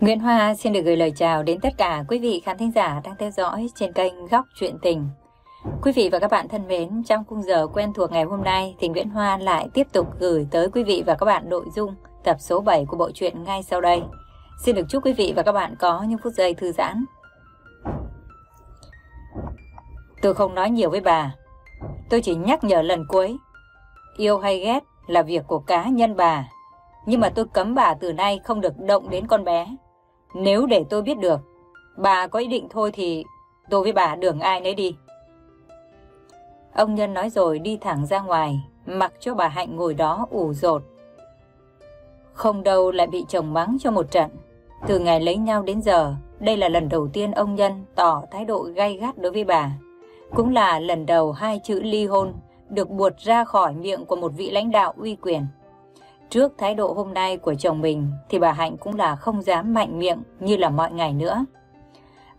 Nguyễn Hoa xin được gửi lời chào đến tất cả quý vị khán thính giả đang theo dõi trên kênh Góc Chuyện Tình. Quý vị và các bạn thân mến, trong khung giờ quen thuộc ngày hôm nay thì Nguyễn Hoa lại tiếp tục gửi tới quý vị và các bạn nội dung tập số 7 của bộ truyện ngay sau đây. Xin được chúc quý vị và các bạn có những phút giây thư giãn. Tôi không nói nhiều với bà. Tôi chỉ nhắc nhở lần cuối. Yêu hay ghét là việc của cá nhân bà. Nhưng mà tôi cấm bà từ nay không được động đến con bé. Nếu để tôi biết được, bà có ý định thôi thì tôi với bà đường ai nấy đi. Ông Nhân nói rồi đi thẳng ra ngoài, mặc cho bà Hạnh ngồi đó ủ rột. Không đâu lại bị chồng mắng cho một trận. Từ ngày lấy nhau đến giờ, đây là lần đầu tiên ông Nhân tỏ thái độ gay gắt đối với bà. Cũng là lần đầu hai chữ ly hôn được buột ra khỏi miệng của một vị lãnh đạo uy quyền. Trước thái độ hôm nay của chồng mình thì bà Hạnh cũng là không dám mạnh miệng như là mọi ngày nữa.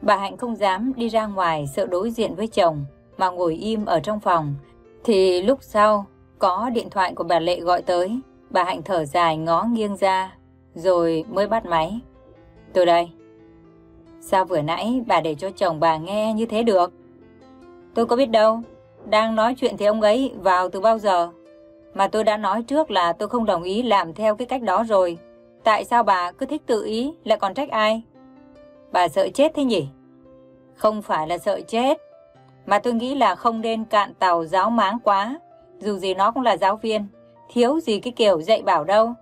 Bà Hạnh không dám đi ra ngoài sợ đối diện với chồng mà ngồi im ở trong phòng. Thì lúc sau có điện thoại của bà Lệ gọi tới, bà Hạnh thở dài ngó nghiêng ra rồi mới bắt máy. Tôi đây. Sao vừa nãy bà để cho chồng bà nghe như thế được? Tôi có biết đâu, đang nói chuyện thì ông ấy vào từ bao giờ. Mà tôi đã nói trước là tôi không đồng ý làm theo cái cách đó rồi. Tại sao bà cứ thích tự ý lại còn trách ai? Bà sợ chết thế nhỉ? Không phải là sợ chết, mà tôi nghĩ là không nên cạn tàu giáo máng quá. Dù gì nó cũng là giáo viên, thiếu gì cái kiểu dạy bảo đâu.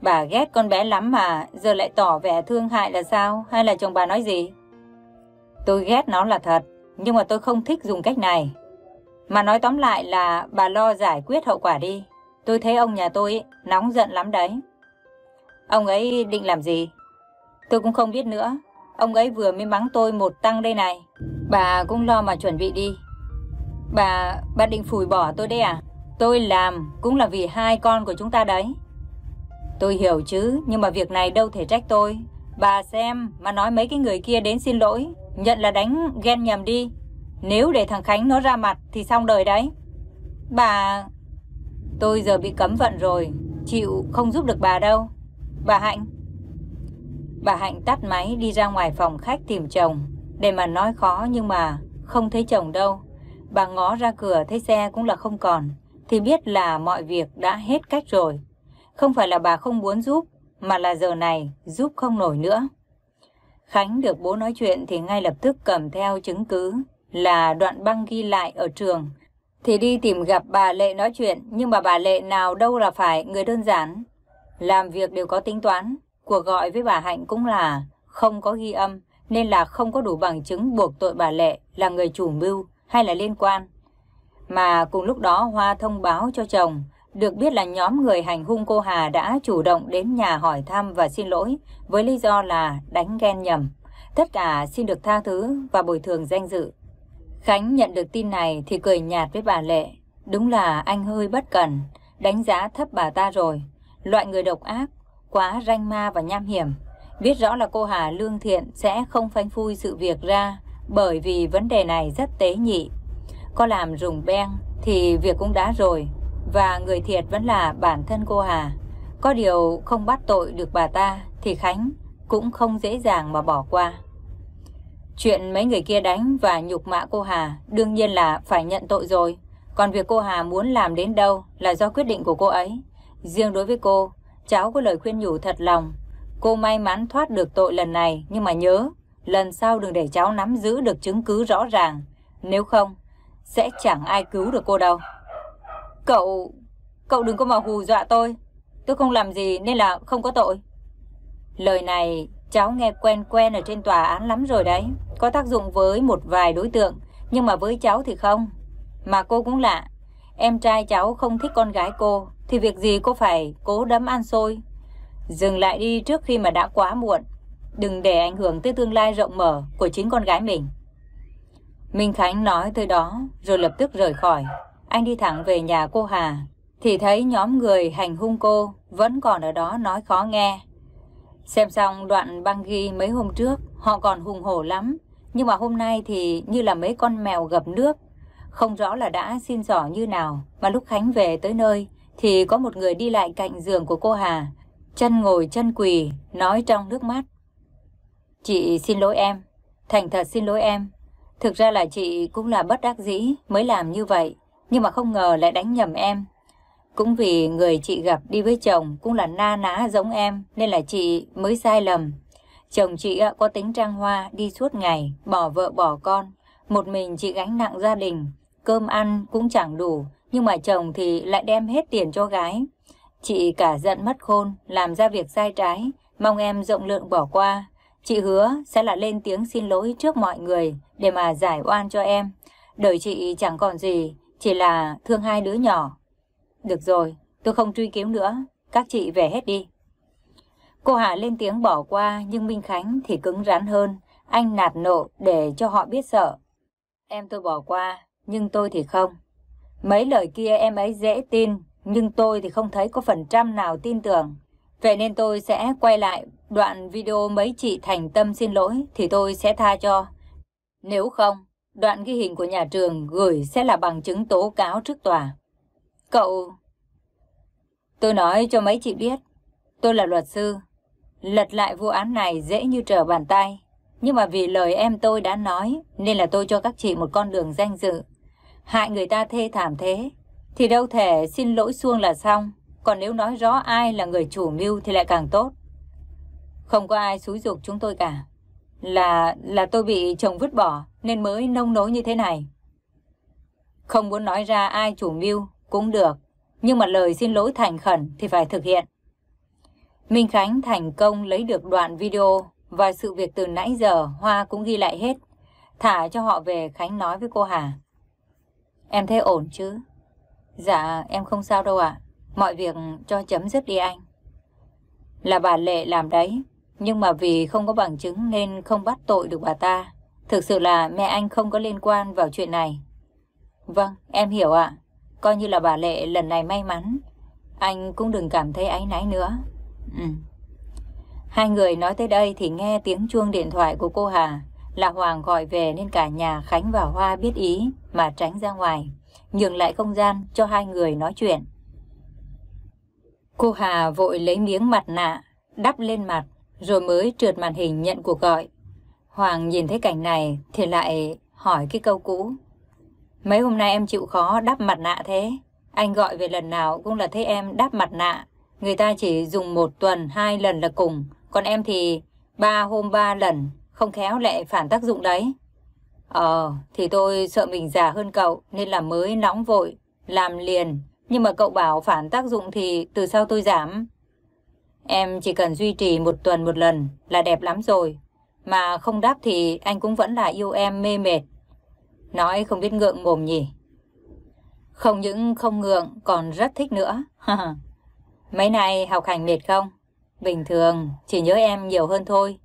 Bà ghét con bé lắm mà, giờ lại tỏ vẻ thương hại là sao? Hay là chồng bà nói gì? Tôi ghét nó là thật, nhưng mà tôi không thích dùng cách này. Mà nói tóm lại là bà lo giải quyết hậu quả đi. Tôi thấy ông nhà tôi nóng giận lắm đấy. Ông ấy định làm gì? Tôi cũng không biết nữa. Ông ấy vừa mới mắng tôi một tăng đây này. Bà cũng lo mà chuẩn bị đi. Bà, bà định phủi bỏ tôi đấy à? Tôi làm cũng là vì hai con của chúng ta đấy. Tôi hiểu chứ, nhưng mà việc này đâu thể trách tôi. Bà xem mà nói mấy cái người kia đến xin lỗi, nhận là đánh ghen nhầm đi. Nếu để thằng Khánh nó ra mặt thì xong đời đấy. Bà... Tôi giờ bị cấm vận rồi, chịu không giúp được bà đâu. Bà Hạnh. Bà Hạnh tắt máy đi ra ngoài phòng khách tìm chồng. Để mà nói khó nhưng mà không thấy chồng đâu. Bà ngó ra cửa thấy xe cũng là không còn. Thì biết là mọi việc đã hết cách rồi. Không phải là bà không muốn giúp, mà là giờ này giúp không nổi nữa. Khánh được bố nói chuyện thì ngay lập tức cầm theo chứng cứ là đoạn băng ghi lại ở trường. Thì đi tìm gặp bà Lệ nói chuyện, nhưng mà bà Lệ nào đâu là phải người đơn giản. Làm việc đều có tính toán, cuộc gọi với bà Hạnh cũng là không có ghi âm, nên là không có đủ bằng chứng buộc tội bà Lệ là người chủ mưu hay là liên quan. Mà cùng lúc đó Hoa thông báo cho chồng, được biết là nhóm người hành hung cô Hà đã chủ động đến nhà hỏi thăm và xin lỗi với lý do là đánh ghen nhầm. Tất cả xin được tha thứ và bồi thường danh dự. Khánh nhận được tin này thì cười nhạt với bà Lệ. Đúng là anh hơi bất cẩn, đánh giá thấp bà ta rồi. Loại người độc ác, quá ranh ma và nham hiểm. Biết rõ là cô Hà lương thiện sẽ không phanh phui sự việc ra bởi vì vấn đề này rất tế nhị. Có làm rùng beng thì việc cũng đã rồi và người thiệt vẫn là bản thân cô Hà. Có điều không bắt tội được bà ta thì Khánh cũng không dễ dàng mà bỏ qua. Chuyện mấy người kia đánh và nhục mạ cô Hà đương nhiên là phải nhận tội rồi. Còn việc cô Hà muốn làm đến đâu là do quyết định của cô ấy. Riêng đối với cô, cháu có lời khuyên nhủ thật lòng. Cô may mắn thoát được tội lần này, nhưng mà nhớ, lần sau đừng để cháu nắm giữ được chứng cứ rõ ràng. Nếu không, sẽ chẳng ai cứu được cô đâu. Cậu, cậu đừng có mà hù dọa tôi. Tôi không làm gì nên là không có tội. Lời này cháu nghe quen quen ở trên tòa án lắm rồi đấy. Có tác dụng với một vài đối tượng, nhưng mà với cháu thì không. Mà cô cũng lạ, em trai cháu không thích con gái cô, thì việc gì cô phải cố đấm ăn xôi. Dừng lại đi trước khi mà đã quá muộn. Đừng để ảnh hưởng tới tương lai rộng mở của chính con gái mình. Minh Khánh nói tới đó, rồi lập tức rời khỏi. Anh đi thẳng về nhà cô Hà, thì thấy nhóm người hành hung cô vẫn còn ở đó nói khó nghe. Xem xong đoạn băng ghi mấy hôm trước, họ còn hùng hổ lắm. Nhưng mà hôm nay thì như là mấy con mèo gập nước. Không rõ là đã xin giỏ như nào, mà lúc Khánh về tới nơi thì có một người đi lại cạnh giường của cô Hà. chân ngồi chân quỳ, nói trong nước mắt. Chị xin lỗi em, thành thật xin lỗi em. Thực ra là chị cũng là bất đắc dĩ mới làm như vậy, nhưng mà không ngờ lại đánh nhầm em. Cũng vì người chị gặp đi với chồng cũng là na ná giống em, nên là chị mới sai lầm. Chồng chị có tính trang hoa, đi suốt ngày, bỏ vợ bỏ con. Một mình chị gánh nặng gia đình, cơm ăn cũng chẳng đủ, nhưng mà chồng thì lại đem hết tiền cho gái. Chị cả giận mất khôn, làm ra việc sai trái, mong em rộng lượng bỏ qua. Chị hứa sẽ là lên tiếng xin lỗi trước mọi người để mà giải oan cho em. Đời chị chẳng còn gì, chỉ là thương hai đứa nhỏ. Được rồi, tôi không truy cứu nữa, các chị về hết đi. Cô Hà lên tiếng bỏ qua nhưng Minh Khánh thì cứng rắn hơn. Anh nạt nộ để cho họ biết sợ. Em tôi bỏ qua, nhưng tôi thì không. Mấy lời kia em ấy dễ tin, nhưng tôi thì không thấy có phần trăm nào tin tưởng. Vậy nên tôi sẽ quay lại đoạn video mấy chị thành tâm xin lỗi thì tôi sẽ tha cho. Nếu không, đoạn ghi hình của nhà trường gửi sẽ là bằng chứng tố cáo trước tòa. Cậu... Tôi nói cho mấy chị biết, tôi là luật sư. Lật lại vụ án này dễ như trở bàn tay. Nhưng mà vì lời em tôi đã nói, nên là tôi cho các chị một con đường danh dự. Hại người ta thê thảm thế, thì đâu thể xin lỗi xuông là xong. Còn nếu nói rõ ai là người chủ mưu thì lại càng tốt. Không có ai xúi dục chúng tôi cả. Là là tôi bị chồng vứt bỏ nên mới nông nối như thế này. Không muốn nói ra ai chủ mưu cũng được, nhưng mà lời xin lỗi thành khẩn thì phải thực hiện. Minh Khánh thành công lấy được đoạn video và sự việc từ nãy giờ Hoa cũng ghi lại hết. Thả cho họ về Khánh nói với cô Hà. Em thấy ổn chứ? Dạ, em không sao đâu ạ. Mọi việc cho chấm dứt đi anh. Là bà Lệ làm đấy, nhưng mà vì không có bằng chứng nên không bắt tội được bà ta. Thực sự là mẹ anh không có liên quan vào chuyện này. Vâng, em hiểu ạ. Coi như là bà Lệ lần này may mắn. Anh cũng đừng cảm thấy áy náy nữa. Ừ. Hai người nói tới đây thì nghe tiếng chuông điện thoại của cô Hà. Là Hoàng gọi về nên cả nhà Khánh và Hoa biết ý mà tránh ra ngoài, nhường lại không gian cho hai người nói chuyện. Cô Hà vội lấy miếng mặt nạ, đắp lên mặt, rồi mới trượt màn hình nhận cuộc gọi. Hoàng nhìn thấy cảnh này thì lại hỏi cái câu cũ. Mấy hôm nay em chịu khó đắp mặt nạ thế. Anh gọi về lần nào cũng là thấy em đắp mặt nạ. Người ta chỉ dùng một tuần hai lần là cùng. Còn em thì ba hôm ba lần, không khéo lại phản tác dụng đấy. Ờ, thì tôi sợ mình già hơn cậu nên là mới nóng vội, làm liền. Nhưng mà cậu bảo phản tác dụng thì từ sau tôi giảm. Em chỉ cần duy trì một tuần một lần là đẹp lắm rồi. Mà không đáp thì anh cũng vẫn là yêu em mê mệt. Nói không biết ngượng mồm nhỉ. Không những không ngượng còn rất thích nữa. Mấy này học hành mệt không? Bình thường, chỉ nhớ em nhiều hơn thôi.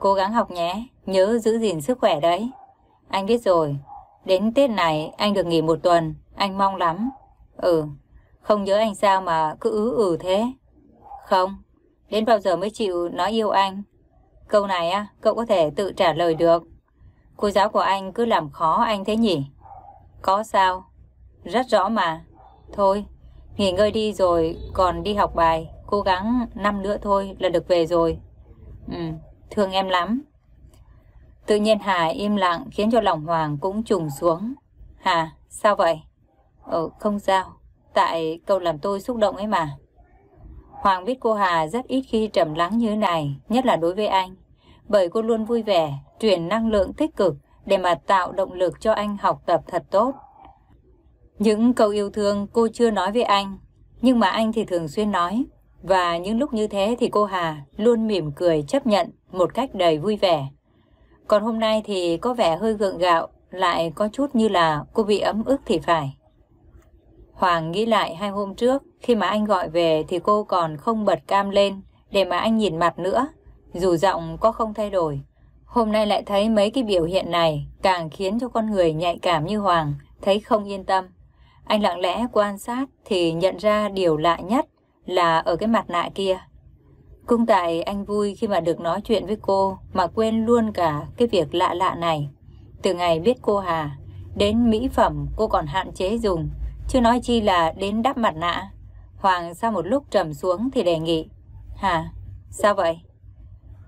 Cố gắng học nhé, nhớ giữ gìn sức khỏe đấy. Anh biết rồi, đến Tết này anh được nghỉ một tuần, anh mong lắm. Ừ, không nhớ anh sao mà cứ ứ ử thế. Không, đến bao giờ mới chịu nói yêu anh? Câu này á, cậu có thể tự trả lời được. Cô giáo của anh cứ làm khó anh thế nhỉ? Có sao? Rất rõ mà. Thôi, nghỉ ngơi đi rồi còn đi học bài. Cố gắng năm nữa thôi là được về rồi. Ừ, thương em lắm. Tự nhiên Hà im lặng khiến cho lòng Hoàng cũng trùng xuống. Hà, sao vậy? Ờ, không sao. Tại câu làm tôi xúc động ấy mà. Hoàng biết cô Hà rất ít khi trầm lắng như này, nhất là đối với anh. Bởi cô luôn vui vẻ, truyền năng lượng tích cực để mà tạo động lực cho anh học tập thật tốt. Những câu yêu thương cô chưa nói với anh, nhưng mà anh thì thường xuyên nói. Và những lúc như thế thì cô Hà luôn mỉm cười chấp nhận một cách đầy vui vẻ. Còn hôm nay thì có vẻ hơi gượng gạo, lại có chút như là cô bị ấm ức thì phải. Hoàng nghĩ lại hai hôm trước, khi mà anh gọi về thì cô còn không bật cam lên để mà anh nhìn mặt nữa, dù giọng có không thay đổi. Hôm nay lại thấy mấy cái biểu hiện này càng khiến cho con người nhạy cảm như Hoàng thấy không yên tâm. Anh lặng lẽ quan sát thì nhận ra điều lạ nhất là ở cái mặt nạ kia. Cung tại anh vui khi mà được nói chuyện với cô mà quên luôn cả cái việc lạ lạ này. Từ ngày biết cô Hà, đến mỹ phẩm cô còn hạn chế dùng, chưa nói chi là đến đắp mặt nạ. Hoàng sau một lúc trầm xuống thì đề nghị. hà Sao vậy?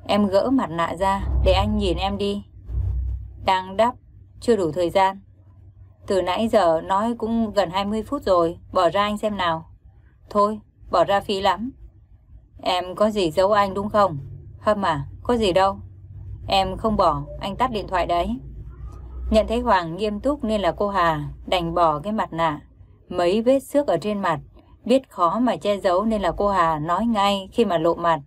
Em gỡ mặt nạ ra để anh nhìn em đi. Đang đắp, chưa đủ thời gian. Từ nãy giờ nói cũng gần 20 phút rồi, bỏ ra anh xem nào. Thôi, bỏ ra phí lắm. Em có gì giấu anh đúng không? Hâm à, có gì đâu. Em không bỏ, anh tắt điện thoại đấy. Nhận thấy Hoàng nghiêm túc nên là cô Hà đành bỏ cái mặt nạ. Mấy vết xước ở trên mặt, biết khó mà che giấu nên là cô Hà nói ngay khi mà lộ mặt.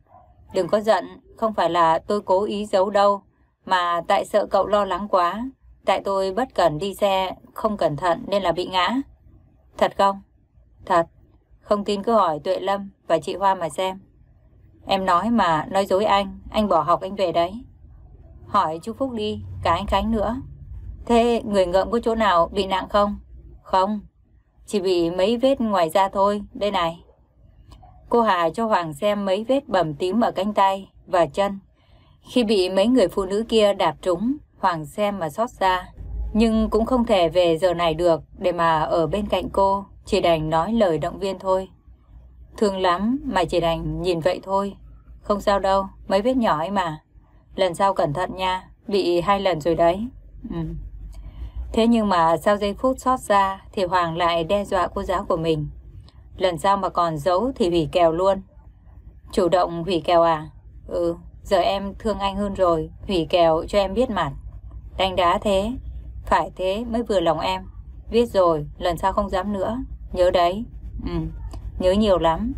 Đừng có giận, không phải là tôi cố ý giấu đâu, mà tại sợ cậu lo lắng quá. Tại tôi bất cẩn đi xe, không cẩn thận nên là bị ngã. Thật không? Thật. Không tin cứ hỏi Tuệ Lâm và chị Hoa mà xem. Em nói mà nói dối anh, anh bỏ học anh về đấy. Hỏi chú Phúc đi, cả anh Khánh nữa. Thế người ngợm có chỗ nào bị nặng không? Không, chỉ bị mấy vết ngoài da thôi, đây này. Cô Hà cho Hoàng xem mấy vết bầm tím ở cánh tay và chân. Khi bị mấy người phụ nữ kia đạp trúng, Hoàng xem mà xót xa. Nhưng cũng không thể về giờ này được để mà ở bên cạnh cô, chỉ đành nói lời động viên thôi. Thương lắm mà chỉ đành nhìn vậy thôi. Không sao đâu, mấy vết nhỏ ấy mà. Lần sau cẩn thận nha, bị hai lần rồi đấy. Ừ. Thế nhưng mà sau giây phút xót ra thì Hoàng lại đe dọa cô giáo của mình. Lần sau mà còn giấu thì hủy kèo luôn. Chủ động hủy kèo à? Ừ, giờ em thương anh hơn rồi, hủy kèo cho em biết mặt. Đánh đá thế, phải thế mới vừa lòng em. Viết rồi, lần sau không dám nữa. Nhớ đấy. Ừ, nhớ nhiều lắm.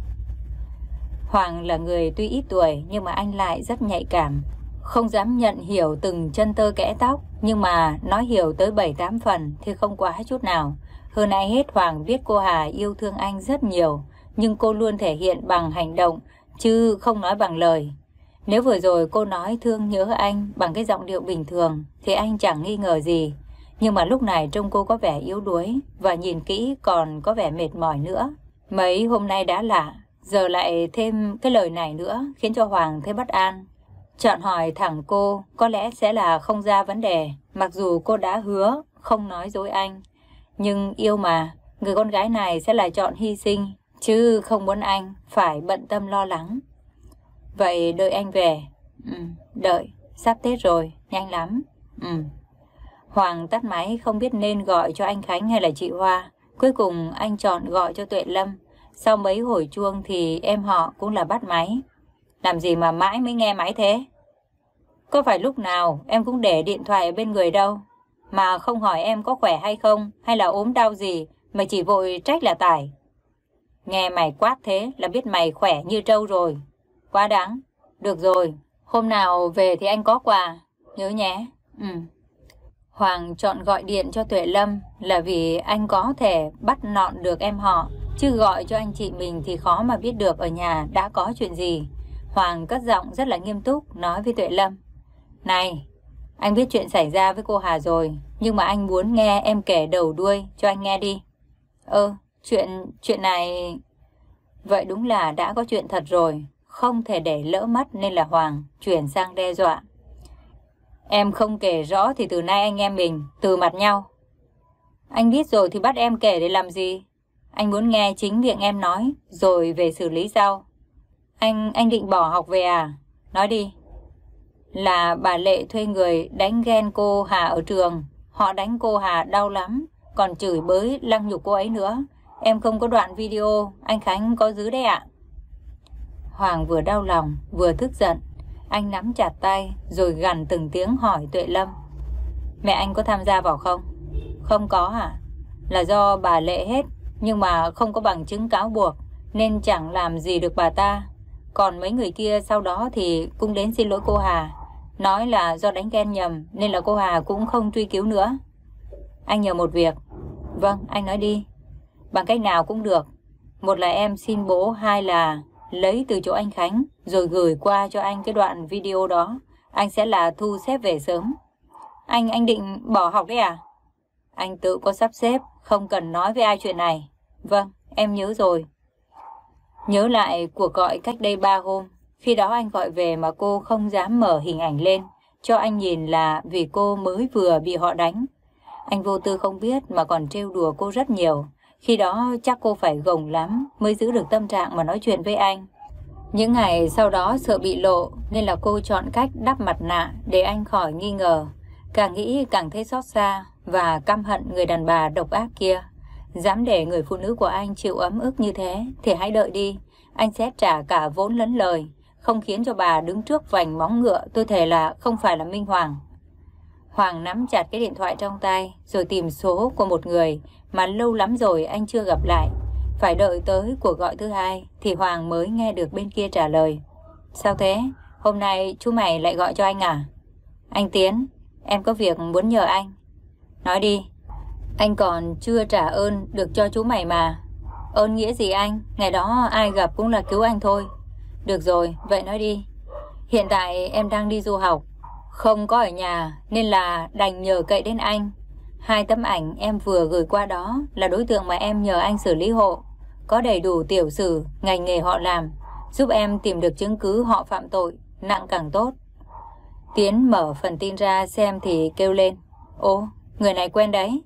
Hoàng là người tuy ít tuổi nhưng mà anh lại rất nhạy cảm. Không dám nhận hiểu từng chân tơ kẽ tóc, nhưng mà nói hiểu tới 7-8 phần thì không quá chút nào. Hơn ai hết Hoàng biết cô Hà yêu thương anh rất nhiều, nhưng cô luôn thể hiện bằng hành động, chứ không nói bằng lời. Nếu vừa rồi cô nói thương nhớ anh bằng cái giọng điệu bình thường, thì anh chẳng nghi ngờ gì. Nhưng mà lúc này trông cô có vẻ yếu đuối, và nhìn kỹ còn có vẻ mệt mỏi nữa. Mấy hôm nay đã lạ, giờ lại thêm cái lời này nữa khiến cho Hoàng thấy bất an. Chọn hỏi thẳng cô có lẽ sẽ là không ra vấn đề, mặc dù cô đã hứa không nói dối anh. Nhưng yêu mà, người con gái này sẽ là chọn hy sinh, chứ không muốn anh phải bận tâm lo lắng. Vậy đợi anh về. Ừ, đợi, sắp Tết rồi, nhanh lắm. Ừ. Hoàng tắt máy không biết nên gọi cho anh Khánh hay là chị Hoa. Cuối cùng anh chọn gọi cho Tuệ Lâm. Sau mấy hồi chuông thì em họ cũng là bắt máy. Làm gì mà mãi mới nghe máy thế? Có phải lúc nào em cũng để điện thoại ở bên người đâu, mà không hỏi em có khỏe hay không, hay là ốm đau gì, mà chỉ vội trách là tải. Nghe mày quát thế là biết mày khỏe như trâu rồi. Quá đáng. Được rồi, hôm nào về thì anh có quà. Nhớ nhé. Ừ. Hoàng chọn gọi điện cho Tuệ Lâm là vì anh có thể bắt nọn được em họ, chứ gọi cho anh chị mình thì khó mà biết được ở nhà đã có chuyện gì. Hoàng cất giọng rất là nghiêm túc nói với Tuệ Lâm. Này, anh biết chuyện xảy ra với cô Hà rồi, nhưng mà anh muốn nghe em kể đầu đuôi cho anh nghe đi. Ơ, chuyện, chuyện này... Vậy đúng là đã có chuyện thật rồi, không thể để lỡ mất nên là Hoàng chuyển sang đe dọa. Em không kể rõ thì từ nay anh em mình từ mặt nhau. Anh biết rồi thì bắt em kể để làm gì? Anh muốn nghe chính miệng em nói, rồi về xử lý sau. Anh, anh định bỏ học về à? Nói đi. Là bà Lệ thuê người đánh ghen cô Hà ở trường. Họ đánh cô Hà đau lắm, còn chửi bới lăng nhục cô ấy nữa. Em không có đoạn video, anh Khánh có giữ đấy ạ. Hoàng vừa đau lòng, vừa tức giận. Anh nắm chặt tay, rồi gằn từng tiếng hỏi Tuệ Lâm. Mẹ anh có tham gia vào không? Không có hả? Là do bà Lệ hết, nhưng mà không có bằng chứng cáo buộc, nên chẳng làm gì được bà ta. Còn mấy người kia sau đó thì cũng đến xin lỗi cô Hà. Nói là do đánh ghen nhầm nên là cô Hà cũng không truy cứu nữa. Anh nhờ một việc. Vâng, anh nói đi. Bằng cách nào cũng được. Một là em xin bố, hai là lấy từ chỗ anh Khánh rồi gửi qua cho anh cái đoạn video đó. Anh sẽ là thu xếp về sớm. Anh, anh định bỏ học đấy à? Anh tự có sắp xếp, không cần nói với ai chuyện này. Vâng, em nhớ rồi. Nhớ lại cuộc gọi cách đây ba hôm, khi đó anh gọi về mà cô không dám mở hình ảnh lên, cho anh nhìn là vì cô mới vừa bị họ đánh. Anh vô tư không biết mà còn trêu đùa cô rất nhiều. Khi đó chắc cô phải gồng lắm mới giữ được tâm trạng mà nói chuyện với anh. Những ngày sau đó sợ bị lộ nên là cô chọn cách đắp mặt nạ để anh khỏi nghi ngờ. Càng nghĩ càng thấy xót xa và căm hận người đàn bà độc ác kia. Dám để người phụ nữ của anh chịu ấm ức như thế thì hãy đợi đi. Anh sẽ trả cả vốn lẫn lời, không khiến cho bà đứng trước vành móng ngựa tôi thề là không phải là Minh Hoàng. Hoàng nắm chặt cái điện thoại trong tay rồi tìm số của một người mà lâu lắm rồi anh chưa gặp lại. Phải đợi tới cuộc gọi thứ hai thì Hoàng mới nghe được bên kia trả lời. Sao thế? Hôm nay chú mày lại gọi cho anh à? Anh Tiến, em có việc muốn nhờ anh. Nói đi. Anh còn chưa trả ơn được cho chú mày mà. Ơn nghĩa gì anh? Ngày đó ai gặp cũng là cứu anh thôi. Được rồi, vậy nói đi. Hiện tại em đang đi du học. Không có ở nhà nên là đành nhờ cậy đến anh. Hai tấm ảnh em vừa gửi qua đó là đối tượng mà em nhờ anh xử lý hộ có đầy đủ tiểu sử, ngành nghề họ làm, giúp em tìm được chứng cứ họ phạm tội, nặng càng tốt. Tiến mở phần tin ra xem thì kêu lên. Ồ, người này quen đấy.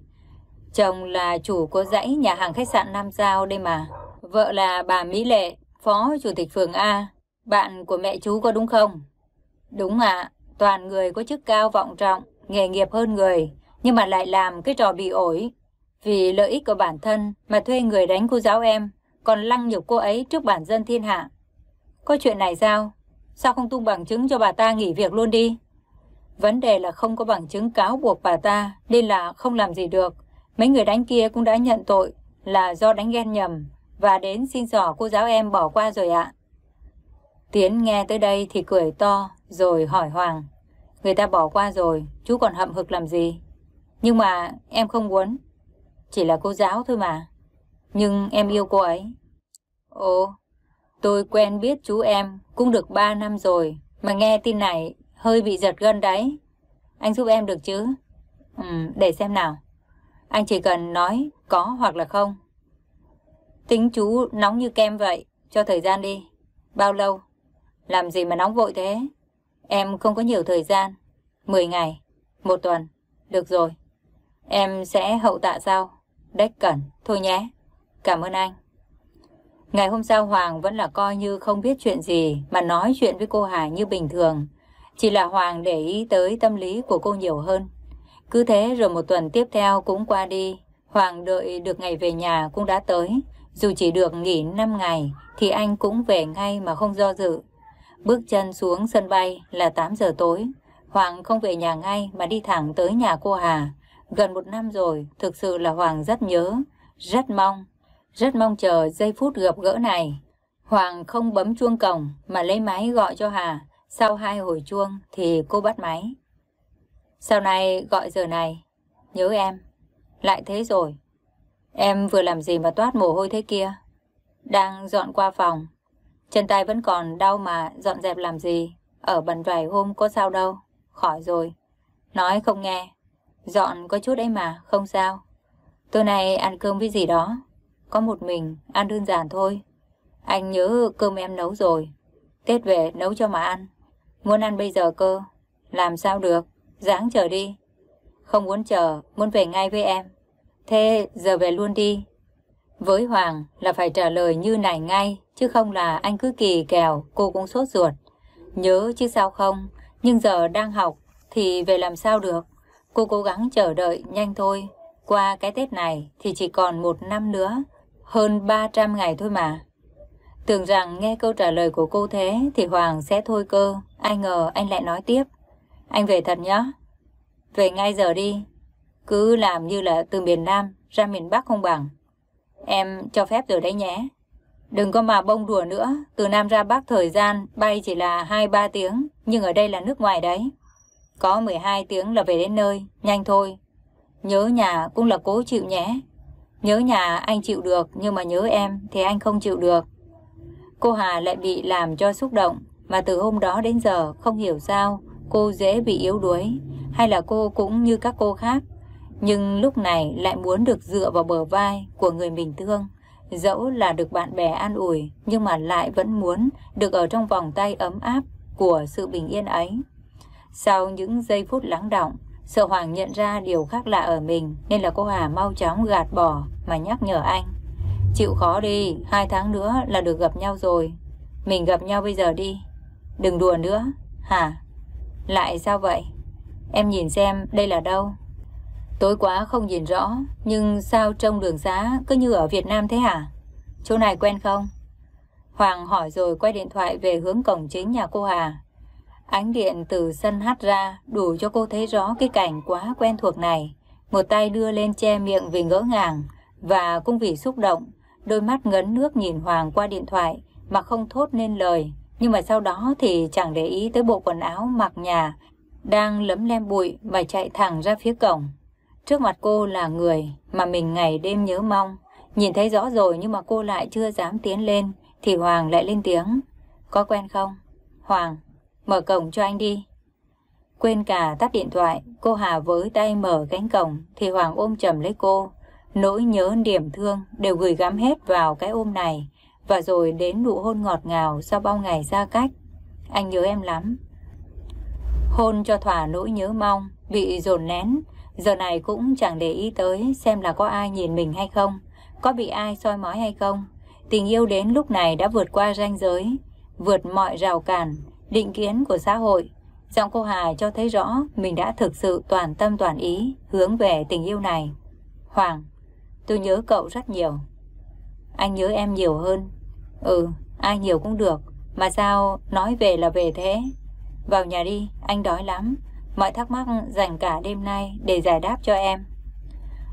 Chồng là chủ của dãy nhà hàng khách sạn Nam Giao đây mà. Vợ là bà Mỹ Lệ, phó chủ tịch phường A. Bạn của mẹ chú có đúng không? Đúng ạ, toàn người có chức cao vọng trọng, nghề nghiệp hơn người, nhưng mà lại làm cái trò bị ổi, vì lợi ích của bản thân mà thuê người đánh cô giáo em, còn lăng nhục cô ấy trước bản dân thiên hạ. Có chuyện này sao? Sao không tung bằng chứng cho bà ta nghỉ việc luôn đi? Vấn đề là không có bằng chứng cáo buộc bà ta, nên là không làm gì được. Mấy người đánh kia cũng đã nhận tội là do đánh ghen nhầm và đến xin dò cô giáo em bỏ qua rồi ạ. Tiến nghe tới đây thì cười to rồi hỏi Hoàng. Người ta bỏ qua rồi, chú còn hậm hực làm gì? Nhưng mà em không muốn. Chỉ là cô giáo thôi mà. Nhưng em yêu cô ấy. Ồ, tôi quen biết chú em cũng được 3 năm rồi. Mà nghe tin này hơi bị giật gân đấy. Anh giúp em được chứ? Ừ, để xem nào. Anh chỉ cần nói có hoặc là không. Tính chú nóng như kem vậy. Cho thời gian đi. Bao lâu? Làm gì mà nóng vội thế? Em không có nhiều thời gian. 10 ngày. Một tuần. Được rồi. Em sẽ hậu tạ sau. Đếch cẩn, thôi nhé. Cảm ơn anh. Ngày hôm sau Hoàng vẫn là coi như không biết chuyện gì mà nói chuyện với cô Hải như bình thường. Chỉ là Hoàng để ý tới tâm lý của cô nhiều hơn. Cứ thế rồi một tuần tiếp theo cũng qua đi. Hoàng đợi được ngày về nhà cũng đã tới. Dù chỉ được nghỉ 5 ngày thì anh cũng về ngay mà không do dự. Bước chân xuống sân bay là 8 giờ tối. Hoàng không về nhà ngay mà đi thẳng tới nhà cô Hà. Gần một năm rồi, thực sự là Hoàng rất nhớ, rất mong, rất mong chờ giây phút gặp gỡ này. Hoàng không bấm chuông cổng mà lấy máy gọi cho Hà. Sau hai hồi chuông thì cô bắt máy. Sau này gọi giờ này, nhớ em. Lại thế rồi. Em vừa làm gì mà toát mồ hôi thế kia? Đang dọn qua phòng. Chân tay vẫn còn đau mà dọn dẹp làm gì? Ở bẩn vài hôm có sao đâu. Khỏi rồi. Nói không nghe. Dọn có chút ấy mà, không sao. Tối nay ăn cơm với gì đó. Có một mình, ăn đơn giản thôi. Anh nhớ cơm em nấu rồi. Tết về nấu cho mà ăn. Muốn ăn bây giờ cơ. Làm sao được, dáng chờ đi. Không muốn chờ, muốn về ngay với em. Thế giờ về luôn đi. Với Hoàng là phải trả lời như này ngay, chứ không là anh cứ kỳ kèo, cô cũng sốt ruột. Nhớ chứ sao không, nhưng giờ đang học thì về làm sao được. Cô cố gắng chờ đợi nhanh thôi. Qua cái Tết này thì chỉ còn một năm nữa, hơn 300 ngày thôi mà. Tưởng rằng nghe câu trả lời của cô thế thì Hoàng sẽ thôi cơ. Ai ngờ anh lại nói tiếp. Anh về thật nhá. Về ngay giờ đi. Cứ làm như là từ miền Nam ra miền Bắc không bằng. Em cho phép rồi đấy nhé. Đừng có mà bông đùa nữa. Từ Nam ra Bắc thời gian bay chỉ là 2-3 tiếng. Nhưng ở đây là nước ngoài đấy. Có 12 tiếng là về đến nơi, nhanh thôi. Nhớ nhà cũng là cố chịu nhé. Nhớ nhà anh chịu được, nhưng mà nhớ em thì anh không chịu được. Cô Hà lại bị làm cho xúc động, mà từ hôm đó đến giờ không hiểu sao cô dễ bị yếu đuối, hay là cô cũng như các cô khác. Nhưng lúc này lại muốn được dựa vào bờ vai của người mình thương. Dẫu là được bạn bè an ủi, nhưng mà lại vẫn muốn được ở trong vòng tay ấm áp của sự bình yên ấy. Sau những giây phút lắng động, sợ Hoàng nhận ra điều khác lạ ở mình nên là cô Hà mau chóng gạt bỏ mà nhắc nhở anh. Chịu khó đi, hai tháng nữa là được gặp nhau rồi. Mình gặp nhau bây giờ đi. Đừng đùa nữa. Hả? Lại sao vậy? Em nhìn xem đây là đâu? Tối quá không nhìn rõ, nhưng sao trông đường xá cứ như ở Việt Nam thế hả? Chỗ này quen không? Hoàng hỏi rồi quay điện thoại về hướng cổng chính nhà cô Hà. Ánh điện từ sân hắt ra đủ cho cô thấy rõ cái cảnh quá quen thuộc này. Một tay đưa lên che miệng vì ngỡ ngàng và cũng vì xúc động. Đôi mắt ngấn nước nhìn Hoàng qua điện thoại mà không thốt nên lời. Nhưng mà sau đó thì chẳng để ý tới bộ quần áo mặc nhà đang lấm lem bụi và chạy thẳng ra phía cổng. Trước mặt cô là người mà mình ngày đêm nhớ mong. Nhìn thấy rõ rồi nhưng mà cô lại chưa dám tiến lên thì Hoàng lại lên tiếng. Có quen không? Hoàng, mở cổng cho anh đi. Quên cả tắt điện thoại, cô Hà với tay mở cánh cổng thì Hoàng ôm chầm lấy cô. Nỗi nhớ điểm thương đều gửi gắm hết vào cái ôm này và rồi đến nụ hôn ngọt ngào sau bao ngày xa cách. Anh nhớ em lắm. Hôn cho thỏa nỗi nhớ mong, bị dồn nén, giờ này cũng chẳng để ý tới xem là có ai nhìn mình hay không, có bị ai soi mói hay không. Tình yêu đến lúc này đã vượt qua ranh giới, vượt mọi rào cản, định kiến của xã hội. Giọng cô Hà cho thấy rõ mình đã thực sự toàn tâm toàn ý hướng về tình yêu này. Hoàng, tôi nhớ cậu rất nhiều. Anh nhớ em nhiều hơn. Ừ, ai nhiều cũng được. Mà sao nói về là về thế? Vào nhà đi, anh đói lắm. Mọi thắc mắc dành cả đêm nay để giải đáp cho em.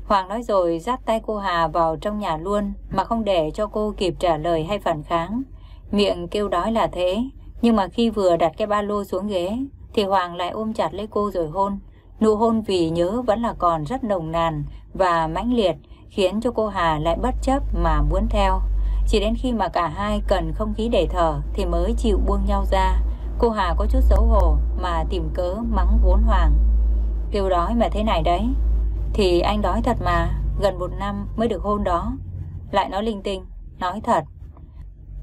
Hoàng nói rồi dắt tay cô Hà vào trong nhà luôn mà không để cho cô kịp trả lời hay phản kháng. Miệng kêu đói là thế, nhưng mà khi vừa đặt cái ba lô xuống ghế thì Hoàng lại ôm chặt lấy cô rồi hôn. Nụ hôn vì nhớ vẫn là còn rất nồng nàn và mãnh liệt khiến cho cô Hà lại bất chấp mà muốn theo. Chỉ đến khi mà cả hai cần không khí để thở thì mới chịu buông nhau ra. Cô Hà có chút xấu hổ mà tìm cớ mắng vốn Hoàng. Kêu đói mà thế này đấy. Thì anh đói thật mà, gần một năm mới được hôn đó. Lại nói linh tinh, nói thật.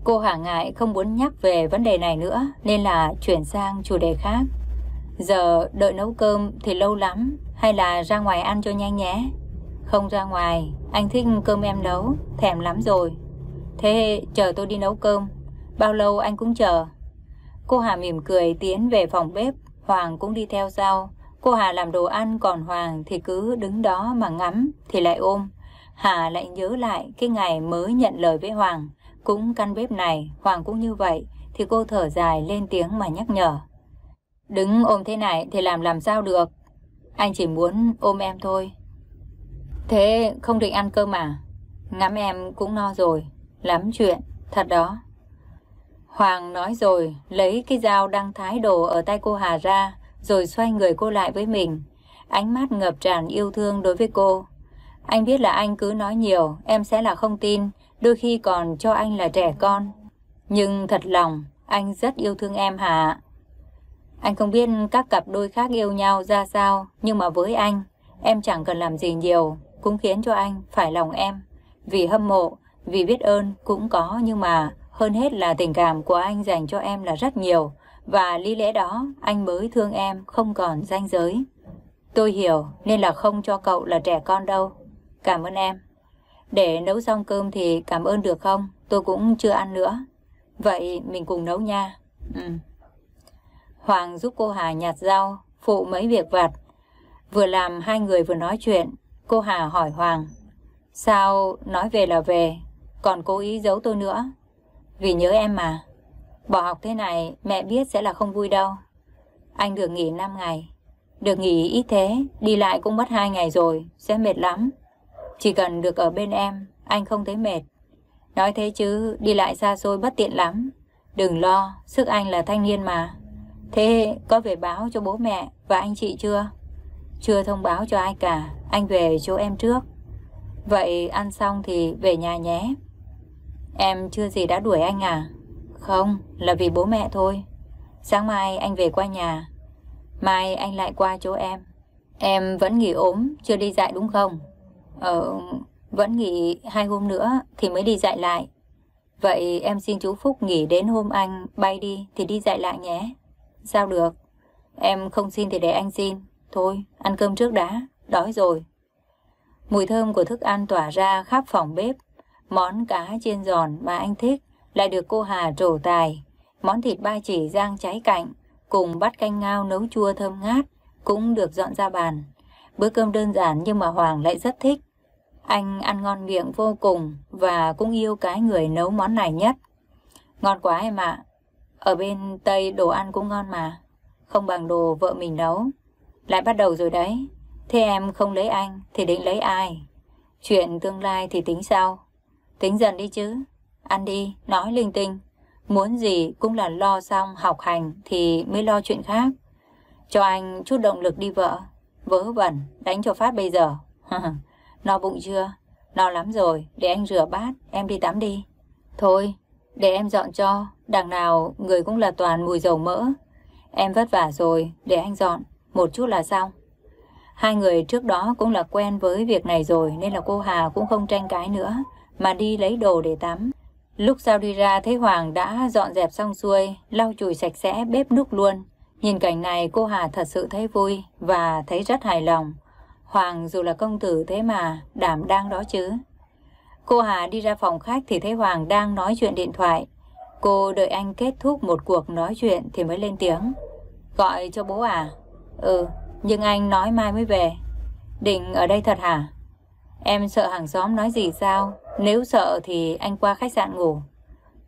Cô Hà ngại không muốn nhắc về vấn đề này nữa nên là chuyển sang chủ đề khác. Giờ đợi nấu cơm thì lâu lắm hay là ra ngoài ăn cho nhanh nhé. Không ra ngoài, anh thích cơm em nấu, thèm lắm rồi. Thế chờ tôi đi nấu cơm, bao lâu anh cũng chờ. Cô Hà mỉm cười tiến về phòng bếp, Hoàng cũng đi theo sau. Cô Hà làm đồ ăn còn Hoàng thì cứ đứng đó mà ngắm thì lại ôm. Hà lại nhớ lại cái ngày mới nhận lời với Hoàng, cũng căn bếp này, Hoàng cũng như vậy, thì cô thở dài lên tiếng mà nhắc nhở. Đứng ôm thế này thì làm làm sao được, anh chỉ muốn ôm em thôi. Thế không định ăn cơm à? Ngắm em cũng no rồi, lắm chuyện, thật đó. Hoàng nói rồi, lấy cái dao đang thái đồ ở tay cô Hà ra, rồi xoay người cô lại với mình. Ánh mắt ngập tràn yêu thương đối với cô. Anh biết là anh cứ nói nhiều, em sẽ là không tin, đôi khi còn cho anh là trẻ con. Nhưng thật lòng, anh rất yêu thương em Hà. Anh không biết các cặp đôi khác yêu nhau ra sao, nhưng mà với anh, em chẳng cần làm gì nhiều, cũng khiến cho anh phải lòng em. Vì hâm mộ, vì biết ơn cũng có nhưng mà hơn hết là tình cảm của anh dành cho em là rất nhiều và lý lẽ đó anh mới thương em không còn danh giới. Tôi hiểu nên là không cho cậu là trẻ con đâu. Cảm ơn em. Để nấu xong cơm thì cảm ơn được không? Tôi cũng chưa ăn nữa. Vậy mình cùng nấu nha. Ừ. Hoàng giúp cô Hà nhặt rau, phụ mấy việc vặt. Vừa làm hai người vừa nói chuyện, cô Hà hỏi Hoàng. Sao nói về là về, còn cố ý giấu tôi nữa? Vì nhớ em mà. Bỏ học thế này mẹ biết sẽ là không vui đâu. Anh được nghỉ 5 ngày. Được nghỉ ít thế, đi lại cũng mất 2 ngày rồi, sẽ mệt lắm. Chỉ cần được ở bên em, anh không thấy mệt. Nói thế chứ, đi lại xa xôi bất tiện lắm. Đừng lo, sức anh là thanh niên mà. Thế có về báo cho bố mẹ và anh chị chưa? Chưa thông báo cho ai cả, anh về chỗ em trước. Vậy ăn xong thì về nhà nhé. Em chưa gì đã đuổi anh à? Không, là vì bố mẹ thôi. Sáng mai anh về qua nhà. Mai anh lại qua chỗ em. Em vẫn nghỉ ốm, chưa đi dạy đúng không? Ờ, vẫn nghỉ hai hôm nữa thì mới đi dạy lại. Vậy em xin chú Phúc nghỉ đến hôm anh bay đi thì đi dạy lại nhé. Sao được? Em không xin thì để anh xin. Thôi, ăn cơm trước đã, đói rồi. Mùi thơm của thức ăn tỏa ra khắp phòng bếp. Món cá chiên giòn mà anh thích lại được cô Hà trổ tài. Món thịt ba chỉ rang cháy cạnh, cùng bát canh ngao nấu chua thơm ngát, cũng được dọn ra bàn. Bữa cơm đơn giản nhưng mà Hoàng lại rất thích. Anh ăn ngon miệng vô cùng và cũng yêu cái người nấu món này nhất. Ngon quá em ạ. Ở bên Tây đồ ăn cũng ngon mà. Không bằng đồ vợ mình nấu. Lại bắt đầu rồi đấy. Thế em không lấy anh thì định lấy ai? Chuyện tương lai thì tính sau. Tính dần đi chứ. Ăn đi, nói linh tinh. Muốn gì cũng là lo xong học hành thì mới lo chuyện khác. Cho anh chút động lực đi vợ. Vớ vẩn, đánh cho phát bây giờ. no bụng chưa? No lắm rồi, để anh rửa bát, em đi tắm đi. Thôi, để em dọn cho, đằng nào người cũng là toàn mùi dầu mỡ. Em vất vả rồi, để anh dọn, một chút là xong. Hai người trước đó cũng là quen với việc này rồi nên là cô Hà cũng không tranh cãi nữa, mà đi lấy đồ để tắm. Lúc sau đi ra thấy Hoàng đã dọn dẹp xong xuôi, lau chùi sạch sẽ bếp núc luôn. Nhìn cảnh này cô Hà thật sự thấy vui và thấy rất hài lòng. Hoàng dù là công tử thế mà, đảm đang đó chứ. Cô Hà đi ra phòng khách thì thấy Hoàng đang nói chuyện điện thoại. Cô đợi anh kết thúc một cuộc nói chuyện thì mới lên tiếng. Gọi cho bố à? Ừ, nhưng anh nói mai mới về. Định ở đây thật hả? Em sợ hàng xóm nói gì sao? Nếu sợ thì anh qua khách sạn ngủ.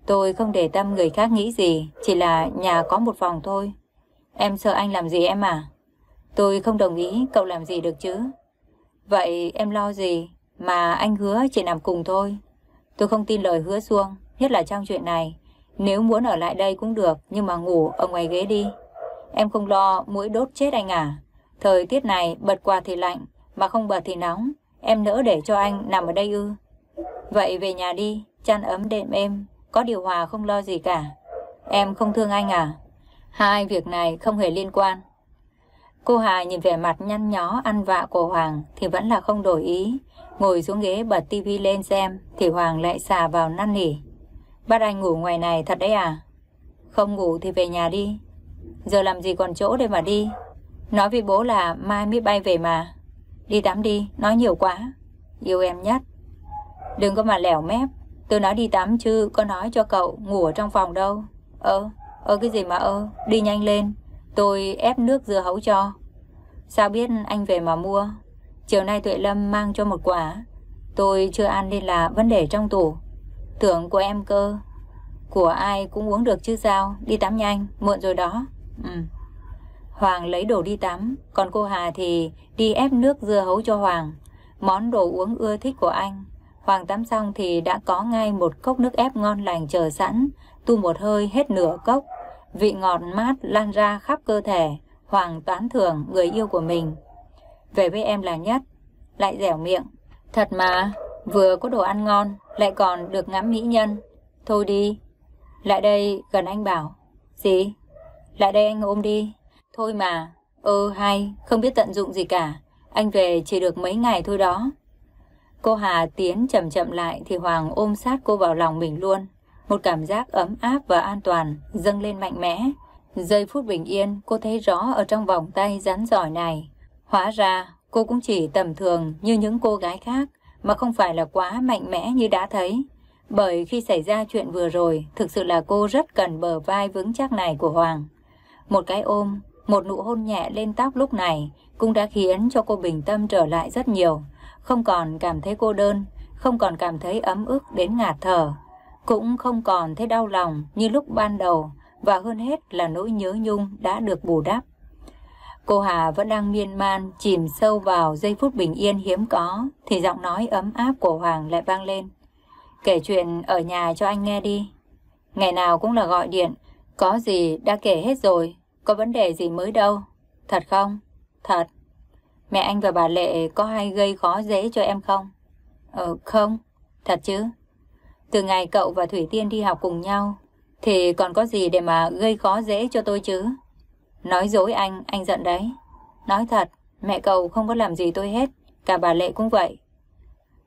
Tôi không để tâm người khác nghĩ gì, chỉ là nhà có một phòng thôi. Em sợ anh làm gì em à? Tôi không đồng ý cậu làm gì được chứ. Vậy em lo gì mà anh hứa chỉ nằm cùng thôi. Tôi không tin lời hứa xuông, nhất là trong chuyện này. Nếu muốn ở lại đây cũng được, nhưng mà ngủ ở ngoài ghế đi. Em không lo mũi đốt chết anh à? Thời tiết này bật quạt thì lạnh, mà không bật thì nóng. Em nỡ để cho anh nằm ở đây ư? Vậy về nhà đi, chăn ấm đệm êm, có điều hòa không lo gì cả. Em không thương anh à? Hai việc này không hề liên quan. Cô Hà nhìn vẻ mặt nhăn nhó ăn vạ của Hoàng thì vẫn là không đổi ý. Ngồi xuống ghế bật tivi lên xem thì Hoàng lại xà vào năn nỉ. Bắt anh ngủ ngoài này thật đấy à? Không ngủ thì về nhà đi. Giờ làm gì còn chỗ để mà đi? Nói với bố là mai mới bay về mà. Đi tắm đi, nói nhiều quá. Yêu em nhất. Đừng có mà lẻo mép. Tôi nói đi tắm chứ có nói cho cậu ngủ ở trong phòng đâu. Ơ, ơ cái gì mà ơ, đi nhanh lên. Tôi ép nước dưa hấu cho. Sao biết anh về mà mua? Chiều nay Tuệ Lâm mang cho một quả. Tôi chưa ăn nên là vấn đề trong tủ. Tưởng của em cơ. Của ai cũng uống được chứ sao. Đi tắm nhanh, muộn rồi đó. Ừ. Hoàng lấy đồ đi tắm, còn cô Hà thì đi ép nước dưa hấu cho Hoàng. Món đồ uống ưa thích của anh. Hoàng tắm xong thì đã có ngay một cốc nước ép ngon lành chờ sẵn, tu một hơi hết nửa cốc. Vị ngọt mát lan ra khắp cơ thể, Hoàng toán thưởng người yêu của mình. Về với em là nhất, lại dẻo miệng. Thật mà, vừa có đồ ăn ngon, lại còn được ngắm mỹ nhân. Thôi đi, lại đây gần anh bảo. Gì? Lại đây anh ôm đi. Thôi mà, ơ ừ, hay, không biết tận dụng gì cả. Anh về chỉ được mấy ngày thôi đó. Cô Hà tiến chậm chậm lại thì Hoàng ôm sát cô vào lòng mình luôn. Một cảm giác ấm áp và an toàn dâng lên mạnh mẽ. Giây phút bình yên, cô thấy rõ ở trong vòng tay rắn giỏi này. Hóa ra, cô cũng chỉ tầm thường như những cô gái khác, mà không phải là quá mạnh mẽ như đã thấy. Bởi khi xảy ra chuyện vừa rồi, thực sự là cô rất cần bờ vai vững chắc này của Hoàng. Một cái ôm, một nụ hôn nhẹ lên tóc lúc này cũng đã khiến cho cô bình tâm trở lại rất nhiều. Không còn cảm thấy cô đơn, không còn cảm thấy ấm ức đến ngạt thở, cũng không còn thấy đau lòng như lúc ban đầu và hơn hết là nỗi nhớ nhung đã được bù đắp. Cô Hà vẫn đang miên man chìm sâu vào giây phút bình yên hiếm có thì giọng nói ấm áp của Hoàng lại vang lên. Kể chuyện ở nhà cho anh nghe đi. Ngày nào cũng là gọi điện, có gì đã kể hết rồi, có vấn đề gì mới đâu. Thật không? Thật. Mẹ anh và bà Lệ có hay gây khó dễ cho em không? Ờ, không. Thật chứ? Từ ngày cậu và Thủy Tiên đi học cùng nhau, thì còn có gì để mà gây khó dễ cho tôi chứ? Nói dối anh, anh giận đấy. Nói thật, mẹ cậu không có làm gì tôi hết, cả bà Lệ cũng vậy.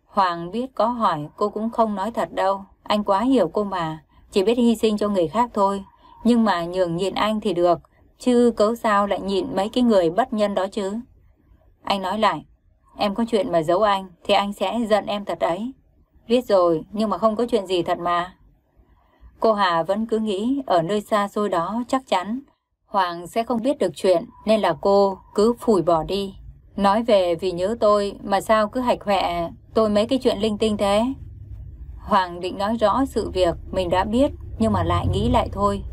Hoàng biết có hỏi, cô cũng không nói thật đâu. Anh quá hiểu cô mà, chỉ biết hy sinh cho người khác thôi. Nhưng mà nhường nhịn anh thì được, chứ cớ sao lại nhịn mấy cái người bất nhân đó chứ? Anh nói lại, em có chuyện mà giấu anh, thì anh sẽ giận em thật đấy. Biết rồi, nhưng mà không có chuyện gì thật mà. Cô Hà vẫn cứ nghĩ ở nơi xa xôi đó chắc chắn Hoàng sẽ không biết được chuyện nên là cô cứ phủi bỏ đi. Nói về vì nhớ tôi mà sao cứ hạch hoẹ tôi mấy cái chuyện linh tinh thế. Hoàng định nói rõ sự việc mình đã biết nhưng mà lại nghĩ lại thôi.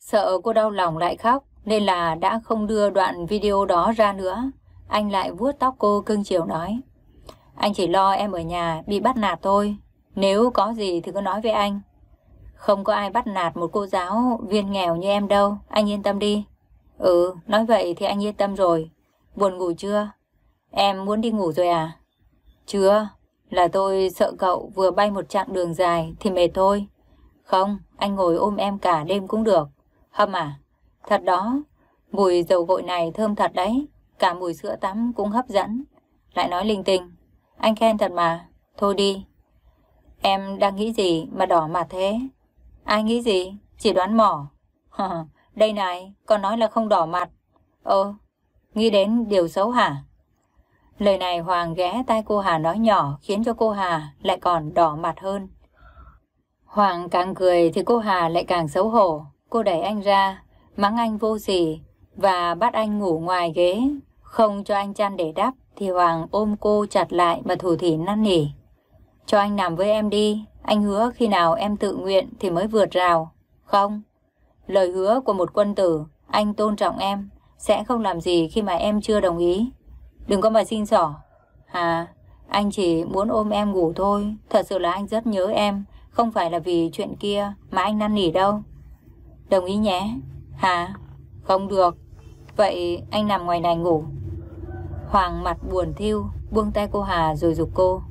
Sợ cô đau lòng lại khóc nên là đã không đưa đoạn video đó ra nữa. Anh lại vuốt tóc cô cưng chiều nói. Anh chỉ lo em ở nhà bị bắt nạt thôi. Nếu có gì thì cứ nói với anh. Không có ai bắt nạt một cô giáo viên nghèo như em đâu, anh yên tâm đi. Ừ, nói vậy thì anh yên tâm rồi. Buồn ngủ chưa? Em muốn đi ngủ rồi à? Chưa, là tôi sợ cậu vừa bay một chặng đường dài thì mệt thôi. Không, anh ngồi ôm em cả đêm cũng được. Hâm à? Thật đó, mùi dầu gội này thơm thật đấy. Cả mùi sữa tắm cũng hấp dẫn. Lại nói linh tinh. Anh khen thật mà. Thôi đi. Em đang nghĩ gì mà đỏ mặt thế? Ai nghĩ gì? Chỉ đoán mỏ. Đây này, con nói là không đỏ mặt. Ơ, nghĩ đến điều xấu hả? Lời này Hoàng ghé tai cô Hà nói nhỏ khiến cho cô Hà lại còn đỏ mặt hơn. Hoàng càng cười thì cô Hà lại càng xấu hổ. Cô đẩy anh ra, mắng anh vô sỉ và bắt anh ngủ ngoài ghế. Không cho anh chăn để đắp thì Hoàng ôm cô chặt lại mà thủ thỉ năn nỉ. Cho anh nằm với em đi, anh hứa khi nào em tự nguyện thì mới vượt rào. Không, lời hứa của một quân tử, anh tôn trọng em, sẽ không làm gì khi mà em chưa đồng ý. Đừng có mà xin xỏ. Hà, anh chỉ muốn ôm em ngủ thôi, thật sự là anh rất nhớ em, không phải là vì chuyện kia mà anh năn nỉ đâu. Đồng ý nhé. Hà, không được. Vậy anh nằm ngoài này ngủ. Hoàng mặt buồn thiêu, buông tay cô Hà rồi dục cô.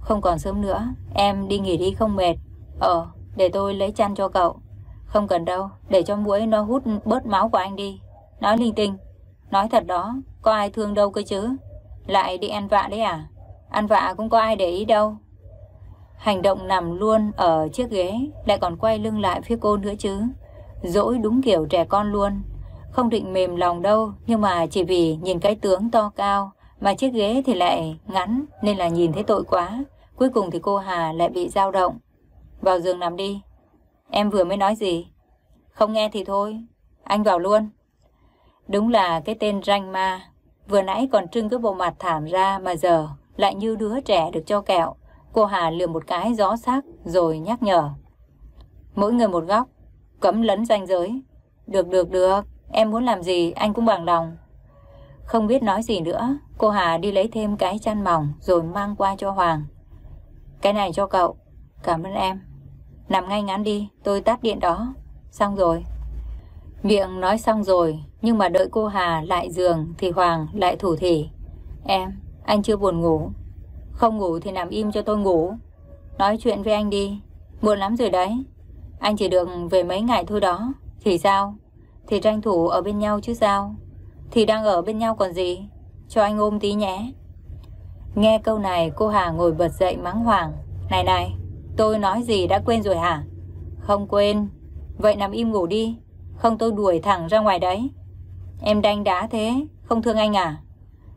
Không còn sớm nữa, em đi nghỉ đi không mệt. Ờ, để tôi lấy chăn cho cậu. Không cần đâu, để cho muỗi nó hút bớt máu của anh đi. Nói linh tinh. Nói thật đó, có ai thương đâu cơ chứ. Lại đi ăn vạ đấy à? Ăn vạ cũng có ai để ý đâu. Hành động nằm luôn ở chiếc ghế, lại còn quay lưng lại phía cô nữa chứ. Dỗi đúng kiểu trẻ con luôn. Không định mềm lòng đâu, nhưng mà chỉ vì nhìn cái tướng to cao, mà chiếc ghế thì lại ngắn nên là nhìn thấy tội quá. Cuối cùng thì cô Hà lại bị dao động. Vào giường nằm đi. Em vừa mới nói gì? Không nghe thì thôi. Anh vào luôn. Đúng là cái tên ranh ma. Vừa nãy còn trưng cái bộ mặt thảm ra mà giờ lại như đứa trẻ được cho kẹo. Cô Hà lườm một cái gió xác rồi nhắc nhở. Mỗi người một góc, cấm lấn ranh giới. Được được được, em muốn làm gì anh cũng bằng lòng. Không biết nói gì nữa, cô Hà đi lấy thêm cái chăn mỏng rồi mang qua cho Hoàng. Cái này cho cậu, cảm ơn em. Nằm ngay ngắn đi, tôi tắt điện đó. Xong rồi. Miệng nói xong rồi, nhưng mà đợi cô Hà lại giường thì Hoàng lại thủ thỉ. Em, anh chưa buồn ngủ. Không ngủ thì nằm im cho tôi ngủ. Nói chuyện với anh đi, muộn lắm rồi đấy. Anh chỉ được về mấy ngày thôi đó. Thì sao? Thì tranh thủ ở bên nhau chứ sao? Thì đang ở bên nhau còn gì? Cho anh ôm tí nhé. Nghe câu này cô Hà ngồi bật dậy mắng Hoàng. Này này, tôi nói gì đã quên rồi hả? Không quên. Vậy nằm im ngủ đi. Không tôi đuổi thẳng ra ngoài đấy. Em đanh đá thế, không thương anh à?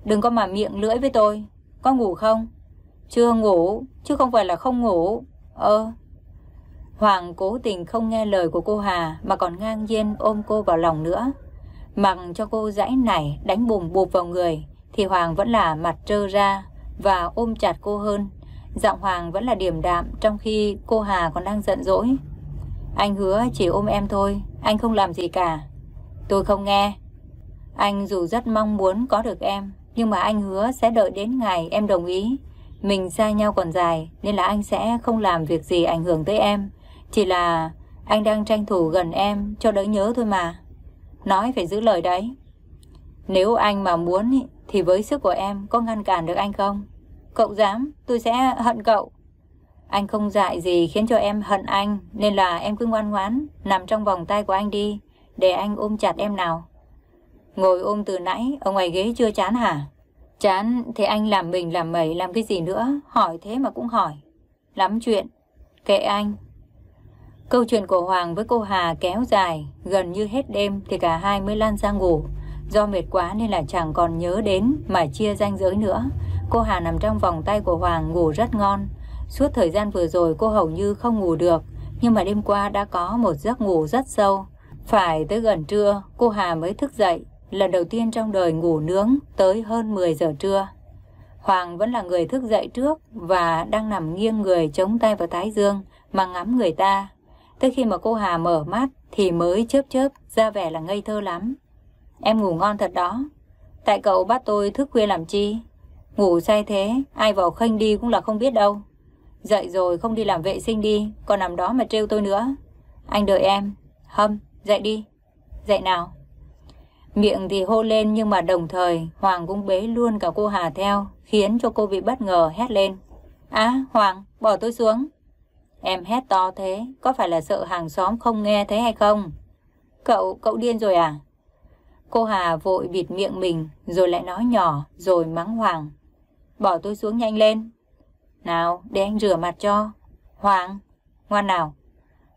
Đừng có mà miệng lưỡi với tôi. Có ngủ không? Chưa ngủ, chứ không phải là không ngủ. Ơ. Hoàng cố tình không nghe lời của cô Hà mà còn ngang nhiên ôm cô vào lòng nữa. Mặc cho cô dãy nảy đánh bùm bụp vào người thì Hoàng vẫn là mặt trơ ra và ôm chặt cô hơn. Giọng Hoàng vẫn là điềm đạm trong khi cô Hà còn đang giận dỗi. Anh hứa chỉ ôm em thôi, anh không làm gì cả. Tôi không nghe. Anh dù rất mong muốn có được em, nhưng mà anh hứa sẽ đợi đến ngày em đồng ý. Mình xa nhau còn dài, nên là anh sẽ không làm việc gì ảnh hưởng tới em. Chỉ là anh đang tranh thủ gần em cho đỡ nhớ thôi mà. Nói phải giữ lời đấy. Nếu anh mà muốn thì với sức của em có ngăn cản được anh không? Cậu dám, tôi sẽ hận cậu. Anh không dại gì khiến cho em hận anh, nên là em cứ ngoan ngoãn, nằm trong vòng tay của anh đi, để anh ôm chặt em nào. Ngồi ôm từ nãy, ở ngoài ghế chưa chán hả? Chán thì anh làm mình làm mẩy làm cái gì nữa, hỏi thế mà cũng hỏi. Lắm chuyện, kệ anh. Câu chuyện của Hoàng với cô Hà kéo dài, gần như hết đêm thì cả hai mới lan ra ngủ. Do mệt quá nên là chẳng còn nhớ đến mà chia ranh giới nữa. Cô Hà nằm trong vòng tay của Hoàng ngủ rất ngon. Suốt thời gian vừa rồi cô hầu như không ngủ được, nhưng mà đêm qua đã có một giấc ngủ rất sâu. Phải tới gần trưa, cô Hà mới thức dậy, lần đầu tiên trong đời ngủ nướng tới hơn 10 giờ trưa. Hoàng vẫn là người thức dậy trước và đang nằm nghiêng người chống tay vào thái dương mà ngắm người ta. Tới khi mà cô Hà mở mắt thì mới chớp chớp ra vẻ là ngây thơ lắm. Em ngủ ngon thật đó. Tại cậu bắt tôi thức khuya làm chi? Ngủ say thế, ai vào khênh đi cũng là không biết đâu. Dậy rồi không đi làm vệ sinh đi, còn nằm đó mà trêu tôi nữa. Anh đợi em. Hâm, dậy đi. Dậy nào. Miệng thì hô lên nhưng mà đồng thời Hoàng cũng bế luôn cả cô Hà theo, khiến cho cô bị bất ngờ hét lên. Á, Hoàng, bỏ tôi xuống. Em hét to thế, có phải là sợ hàng xóm không nghe thấy hay không? Cậu, cậu điên rồi à? Cô Hà vội bịt miệng mình, rồi lại nói nhỏ, rồi mắng Hoàng. Bỏ tôi xuống nhanh lên. Nào, để anh rửa mặt cho. Hoàng, ngoan nào.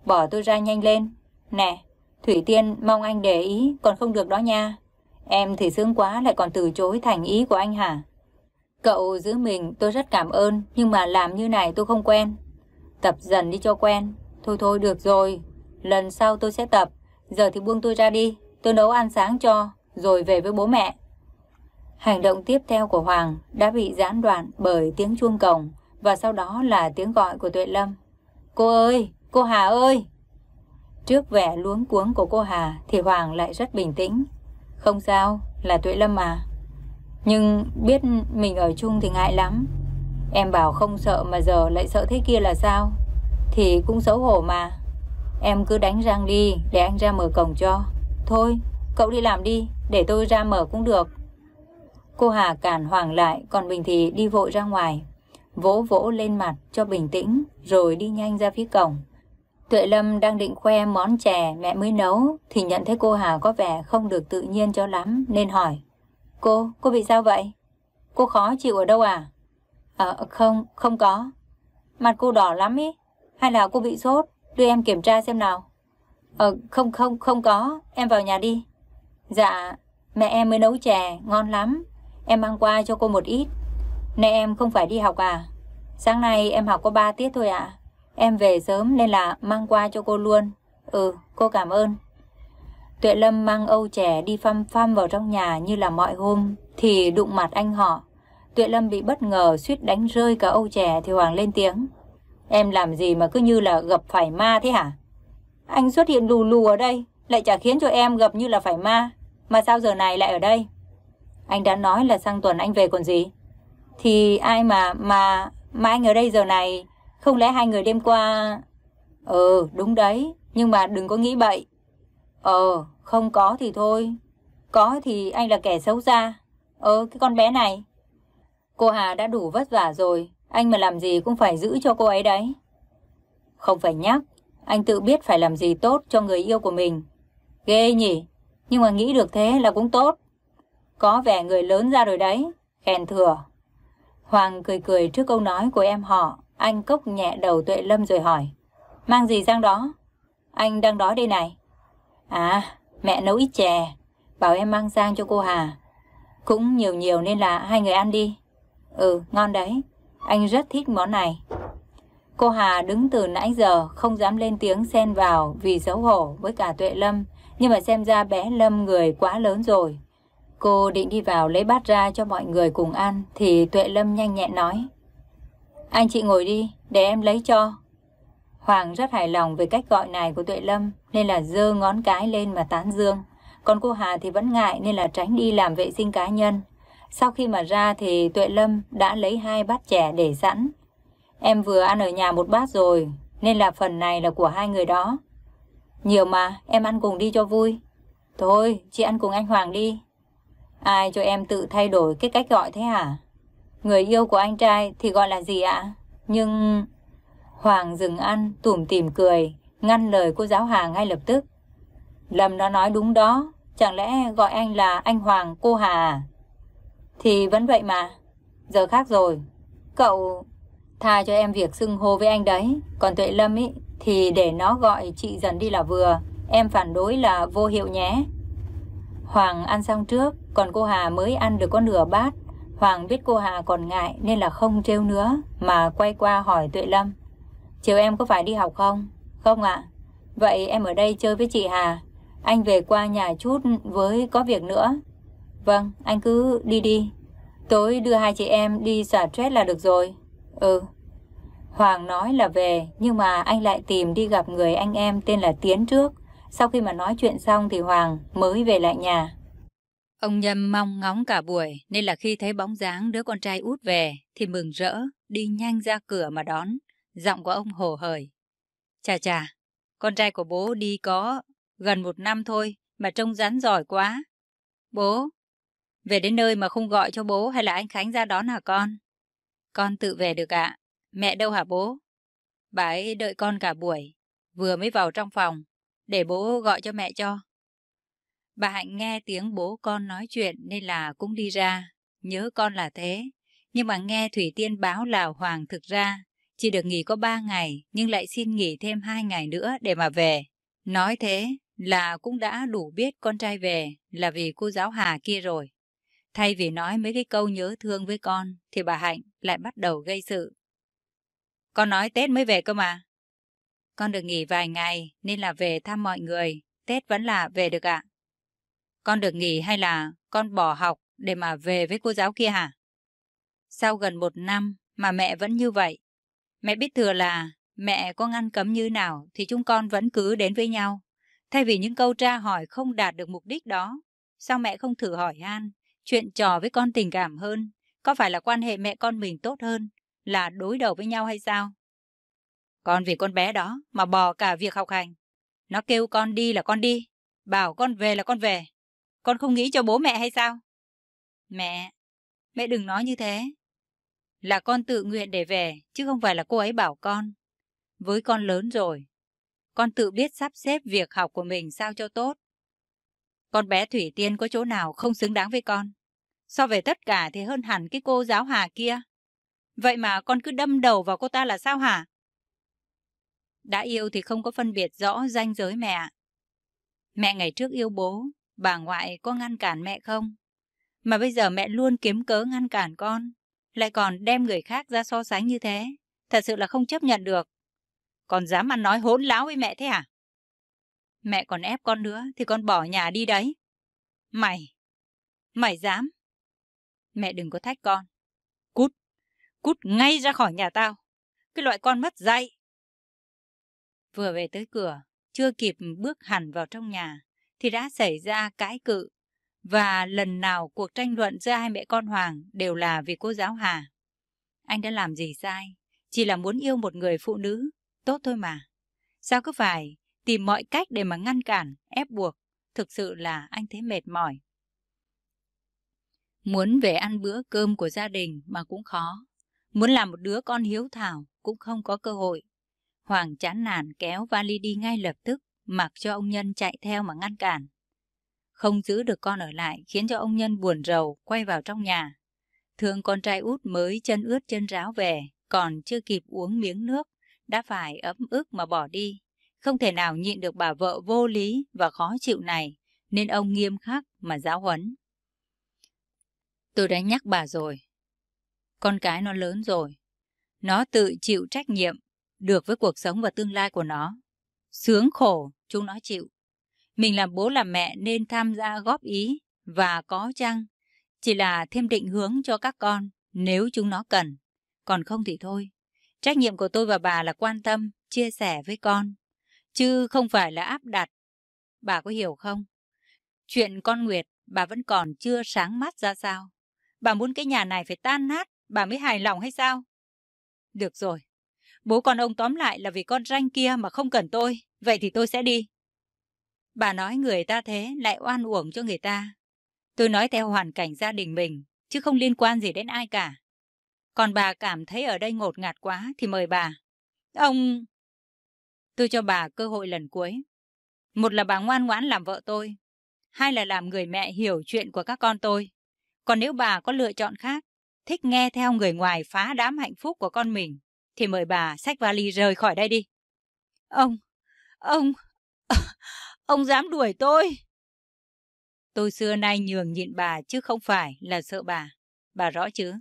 Bỏ tôi ra nhanh lên. Nè, Thủy Tiên mong anh để ý, còn không được đó nha. Em thì sướng quá lại còn từ chối thành ý của anh hả? Cậu giữ mình tôi rất cảm ơn, nhưng mà làm như này tôi không quen. Tập dần đi cho quen. Thôi thôi được rồi, lần sau tôi sẽ tập. Giờ thì buông tôi ra đi, tôi nấu ăn sáng cho, rồi về với bố mẹ. Hành động tiếp theo của Hoàng đã bị gián đoạn bởi tiếng chuông cổng và sau đó là tiếng gọi của Tuệ Lâm. Cô ơi, cô Hà ơi! Trước vẻ luống cuống của cô Hà thì Hoàng lại rất bình tĩnh. Không sao, là Tuệ Lâm mà. Nhưng biết mình ở chung thì ngại lắm. Em bảo không sợ mà giờ lại sợ thế kia là sao? Thì cũng xấu hổ mà. Em cứ đánh răng đi để anh ra mở cổng cho. Thôi, cậu đi làm đi, để tôi ra mở cũng được. Cô Hà cản Hoàng lại, còn bình thì đi vội ra ngoài. Vỗ vỗ lên mặt cho bình tĩnh, rồi đi nhanh ra phía cổng. Tuệ Lâm đang định khoe món chè mẹ mới nấu, thì nhận thấy cô Hà có vẻ không được tự nhiên cho lắm, nên hỏi. Cô, cô bị sao vậy? Cô khó chịu ở đâu à? À, không, không có. Mặt cô đỏ lắm ý. Hay là cô bị sốt? Đưa em kiểm tra xem nào. Ờ, không, không, không có. Em vào nhà đi. Dạ, mẹ em mới nấu chè, ngon lắm. Em mang qua cho cô một ít. Nay em không phải đi học à? Sáng nay em học có 3 tiết thôi ạ. À? Em về sớm nên là mang qua cho cô luôn. Ừ, cô cảm ơn. Tuệ Lâm mang âu chè đi phăm phăm vào trong nhà như là mọi hôm, thì đụng mặt anh họ. Tuệ Lâm bị bất ngờ suýt đánh rơi cả âu chè thì Hoàng lên tiếng. Em làm gì mà cứ như là gặp phải ma thế hả? Anh xuất hiện lù lù ở đây, lại chả khiến cho em gặp như là phải ma. Mà sao giờ này lại ở đây? Anh đã nói là sang tuần anh về còn gì? Thì ai mà, mà, mà anh ở đây giờ này, không lẽ hai người đêm qua... Ừ, đúng đấy, nhưng mà đừng có nghĩ bậy. Ờ, không có thì thôi. Có thì anh là kẻ xấu xa. Ờ, cái con bé này. Cô Hà đã đủ vất vả rồi, anh mà làm gì cũng phải giữ cho cô ấy đấy. Không phải nhắc, anh tự biết phải làm gì tốt cho người yêu của mình. Ghê nhỉ, nhưng mà nghĩ được thế là cũng tốt. Có vẻ người lớn ra rồi đấy, khen thừa. Hoàng cười cười trước câu nói của em họ, anh cốc nhẹ đầu Tuệ Lâm rồi hỏi. Mang gì sang đó? Anh đang đói đây này. À, mẹ nấu ít chè, bảo em mang sang cho cô Hà. Cũng nhiều nhiều nên là hai người ăn đi. Ừ, ngon đấy. Anh rất thích món này. Cô Hà đứng từ nãy giờ không dám lên tiếng xen vào vì xấu hổ với cả Tuệ Lâm. Nhưng mà xem ra bé Lâm người quá lớn rồi. Cô định đi vào lấy bát ra cho mọi người cùng ăn thì Tuệ Lâm nhanh nhẹn nói. Anh chị ngồi đi, để em lấy cho. Hoàng rất hài lòng về cách gọi này của Tuệ Lâm nên là dơ ngón cái lên mà tán dương. Còn cô Hà thì vẫn ngại nên là tránh đi làm vệ sinh cá nhân. Sau khi mà ra thì Tuệ Lâm đã lấy hai bát chè để sẵn. Em vừa ăn ở nhà một bát rồi, nên là phần này là của hai người đó. Nhiều mà, em ăn cùng đi cho vui. Thôi, chị ăn cùng anh Hoàng đi. Ai cho em tự thay đổi cái cách gọi thế hả? Người yêu của anh trai thì gọi là gì ạ? Nhưng... Hoàng dừng ăn, tủm tỉm cười, ngăn lời cô giáo Hà ngay lập tức. Lâm nó nói đúng đó, chẳng lẽ gọi anh là anh Hoàng cô Hà à? Thì vẫn vậy mà, giờ khác rồi. Cậu tha cho em việc xưng hô với anh đấy, còn Tuệ Lâm ý thì để nó gọi chị dần đi là vừa, em phản đối là vô hiệu nhé. Hoàng ăn xong trước, còn cô Hà mới ăn được có nửa bát. Hoàng biết cô Hà còn ngại nên là không trêu nữa, mà quay qua hỏi Tuệ Lâm. Chiều em có phải đi học không? Không ạ. Vậy em ở đây chơi với chị Hà. Anh về qua nhà chút với có việc nữa. Vâng, anh cứ đi đi. Tối đưa hai chị em đi xả stress là được rồi. Ừ. Hoàng nói là về, nhưng mà anh lại tìm đi gặp người anh em tên là Tiến trước. Sau khi mà nói chuyện xong thì Hoàng mới về lại nhà. Ông Nhâm mong ngóng cả buổi nên là khi thấy bóng dáng đứa con trai út về thì mừng rỡ, đi nhanh ra cửa mà đón. Giọng của ông hồ hởi. Chà chà, con trai của bố đi có gần một năm thôi mà trông rắn giỏi quá. Bố, về đến nơi mà không gọi cho bố hay là anh Khánh ra đón hả con? Con tự về được ạ. Mẹ đâu hả bố? Bà ấy đợi con cả buổi, vừa mới vào trong phòng, để bố gọi cho mẹ cho. Bà Hạnh nghe tiếng bố con nói chuyện nên là cũng đi ra, nhớ con là thế. Nhưng mà nghe Thủy Tiên báo là Hoàng thực ra chỉ được nghỉ có ba ngày nhưng lại xin nghỉ thêm hai ngày nữa để mà về. Nói thế là cũng đã đủ biết con trai về là vì cô giáo Hà kia rồi. Thay vì nói mấy cái câu nhớ thương với con thì bà Hạnh lại bắt đầu gây sự. Con nói Tết mới về cơ mà. Con được nghỉ vài ngày nên là về thăm mọi người. Tết vẫn là về được ạ. Con được nghỉ hay là con bỏ học để mà về với cô giáo kia hả? Sau gần một năm mà mẹ vẫn như vậy. Mẹ biết thừa là mẹ có ngăn cấm như nào thì chúng con vẫn cứ đến với nhau. Thay vì những câu tra hỏi không đạt được mục đích đó, sao mẹ không thử hỏi han, chuyện trò với con tình cảm hơn? Có phải là quan hệ mẹ con mình tốt hơn là đối đầu với nhau hay sao? Con vì con bé đó mà bỏ cả việc học hành. Nó kêu con đi là con đi, bảo con về là con về. Con không nghĩ cho bố mẹ hay sao? Mẹ, mẹ đừng nói như thế. Là con tự nguyện để về, chứ không phải là cô ấy bảo con. Với con lớn rồi, con tự biết sắp xếp việc học của mình sao cho tốt. Con bé Thủy Tiên có chỗ nào không xứng đáng với con. So về tất cả thì hơn hẳn cái cô giáo Hà kia. Vậy mà con cứ đâm đầu vào cô ta là sao hả? Đã yêu thì không có phân biệt rõ ranh giới mẹ. Mẹ ngày trước yêu bố, bà ngoại có ngăn cản mẹ không? Mà bây giờ mẹ luôn kiếm cớ ngăn cản con, lại còn đem người khác ra so sánh như thế. Thật sự là không chấp nhận được. Còn dám ăn nói hỗn láo với mẹ thế à? Mẹ còn ép con nữa thì con bỏ nhà đi đấy. Mày! Mày dám! Mẹ đừng có thách con. Cút! Cút ngay ra khỏi nhà tao! Cái loại con mất dạy! Vừa về tới cửa, chưa kịp bước hẳn vào trong nhà, thì đã xảy ra cãi cự. Và lần nào cuộc tranh luận giữa hai mẹ con Hoàng đều là vì cô giáo Hà. Anh đã làm gì sai? Chỉ là muốn yêu một người phụ nữ, tốt thôi mà. Sao cứ phải tìm mọi cách để mà ngăn cản, ép buộc? Thực sự là anh thấy mệt mỏi. Muốn về ăn bữa cơm của gia đình mà cũng khó. Muốn làm một đứa con hiếu thảo cũng không có cơ hội. Hoàng chán nản kéo vali đi ngay lập tức, mặc cho ông Nhân chạy theo mà ngăn cản. Không giữ được con ở lại khiến cho ông Nhân buồn rầu quay vào trong nhà. Thương con trai út mới chân ướt chân ráo về, còn chưa kịp uống miếng nước, đã phải ấm ức mà bỏ đi. Không thể nào nhịn được bà vợ vô lý và khó chịu này, nên ông nghiêm khắc mà giáo huấn. Tôi đã nhắc bà rồi. Con cái nó lớn rồi. Nó tự chịu trách nhiệm được với cuộc sống và tương lai của nó. Sướng khổ, chúng nó chịu. Mình làm bố làm mẹ nên tham gia góp ý và có chăng chỉ là thêm định hướng cho các con nếu chúng nó cần. Còn không thì thôi. Trách nhiệm của tôi và bà là quan tâm, chia sẻ với con, chứ không phải là áp đặt. Bà có hiểu không? Chuyện con Nguyệt, bà vẫn còn chưa sáng mắt ra sao? Bà muốn cái nhà này phải tan nát, bà mới hài lòng hay sao? Được rồi, Bố con ông tóm lại là vì con ranh kia mà không cần tôi, vậy thì tôi sẽ đi. Bà nói người ta thế lại oan uổng cho người ta. Tôi nói theo hoàn cảnh gia đình mình, chứ không liên quan gì đến ai cả. Còn bà cảm thấy ở đây ngột ngạt quá thì mời bà. Ông... Tôi cho bà cơ hội lần cuối. Một là bà ngoan ngoãn làm vợ tôi. Hai là làm người mẹ hiểu chuyện của các con tôi. Còn nếu bà có lựa chọn khác, thích nghe theo người ngoài phá đám hạnh phúc của con mình, thì mời bà xách vali rời khỏi đây đi. Ông, ông, ông dám đuổi tôi. Tôi xưa nay nhường nhịn bà chứ không phải là sợ bà. Bà rõ chứ?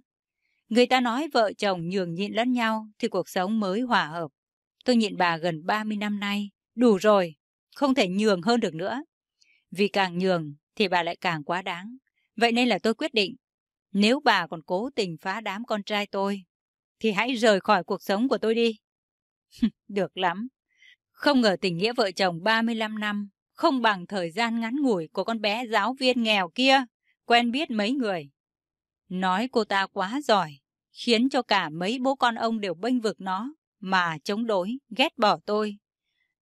Người ta nói vợ chồng nhường nhịn lẫn nhau thì cuộc sống mới hòa hợp. tôi nhịn bà gần 30 năm nay. Đủ rồi, không thể nhường hơn được nữa. Vì càng nhường thì bà lại càng quá đáng. Vậy nên là tôi quyết định, nếu bà còn cố tình phá đám con trai tôi, thì hãy rời khỏi cuộc sống của tôi đi. được lắm. Không ngờ tình nghĩa vợ chồng 35 năm không bằng thời gian ngắn ngủi của con bé giáo viên nghèo kia, quen biết mấy người. Nói cô ta quá giỏi, khiến cho cả mấy bố con ông đều bênh vực nó, mà chống đối, ghét bỏ tôi.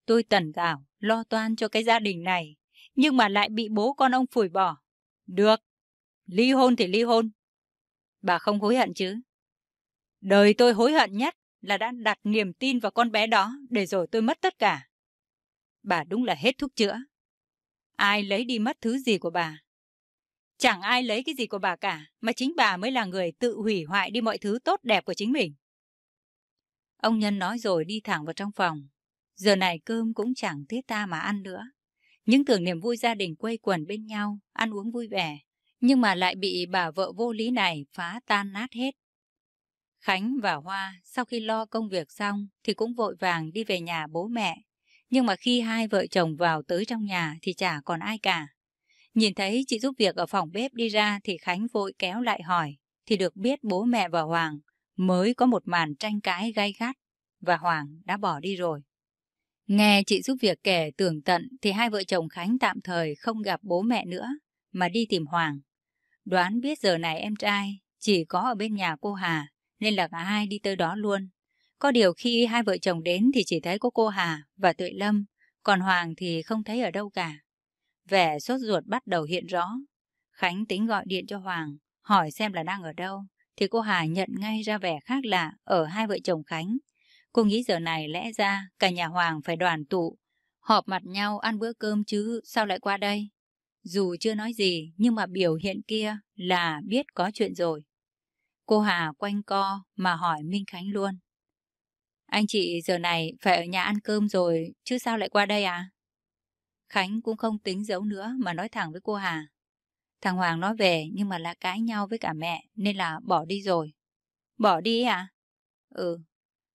Tôi tần tảo, lo toan cho cái gia đình này, nhưng mà lại bị bố con ông phủi bỏ. Được, ly hôn thì ly hôn. Bà không hối hận chứ? Đời tôi hối hận nhất là đã đặt niềm tin vào con bé đó để rồi tôi mất tất cả. Bà đúng là hết thuốc chữa. Ai lấy đi mất thứ gì của bà? Chẳng ai lấy cái gì của bà cả, mà chính bà mới là người tự hủy hoại đi mọi thứ tốt đẹp của chính mình. Ông Nhân nói rồi đi thẳng vào trong phòng. Giờ này cơm cũng chẳng thiết ta mà ăn nữa. Những tưởng niềm vui gia đình quây quần bên nhau, ăn uống vui vẻ, nhưng mà lại bị bà vợ vô lý này phá tan nát hết. Khánh và Hoa sau khi lo công việc xong thì cũng vội vàng đi về nhà bố mẹ. Nhưng mà khi hai vợ chồng vào tới trong nhà thì chả còn ai cả. Nhìn thấy chị giúp việc ở phòng bếp đi ra thì Khánh vội kéo lại hỏi, thì được biết bố mẹ và Hoàng mới có một màn tranh cãi gay gắt và Hoàng đã bỏ đi rồi. Nghe chị giúp việc kể tường tận thì hai vợ chồng Khánh tạm thời không gặp bố mẹ nữa mà đi tìm Hoàng. Đoán biết giờ này em trai chỉ có ở bên nhà cô Hà nên là cả hai đi tới đó luôn. Có điều khi hai vợ chồng đến thì chỉ thấy có cô Hà và Tuệ Lâm, còn Hoàng thì không thấy ở đâu cả. Vẻ sốt ruột bắt đầu hiện rõ. Khánh tính gọi điện cho Hoàng, hỏi xem là đang ở đâu, thì cô Hà nhận ngay ra vẻ khác lạ ở hai vợ chồng Khánh. Cô nghĩ giờ này lẽ ra cả nhà Hoàng phải đoàn tụ, họp mặt nhau ăn bữa cơm chứ sao lại qua đây? Dù chưa nói gì nhưng mà biểu hiện kia là biết có chuyện rồi. Cô Hà quanh co mà hỏi Minh Khánh luôn. Anh chị giờ này phải ở nhà ăn cơm rồi, chứ sao lại qua đây à? Khánh cũng không tính giấu nữa mà nói thẳng với cô Hà. Thằng Hoàng nói về nhưng mà là cãi nhau với cả mẹ nên là bỏ đi rồi. Bỏ đi à? Ừ.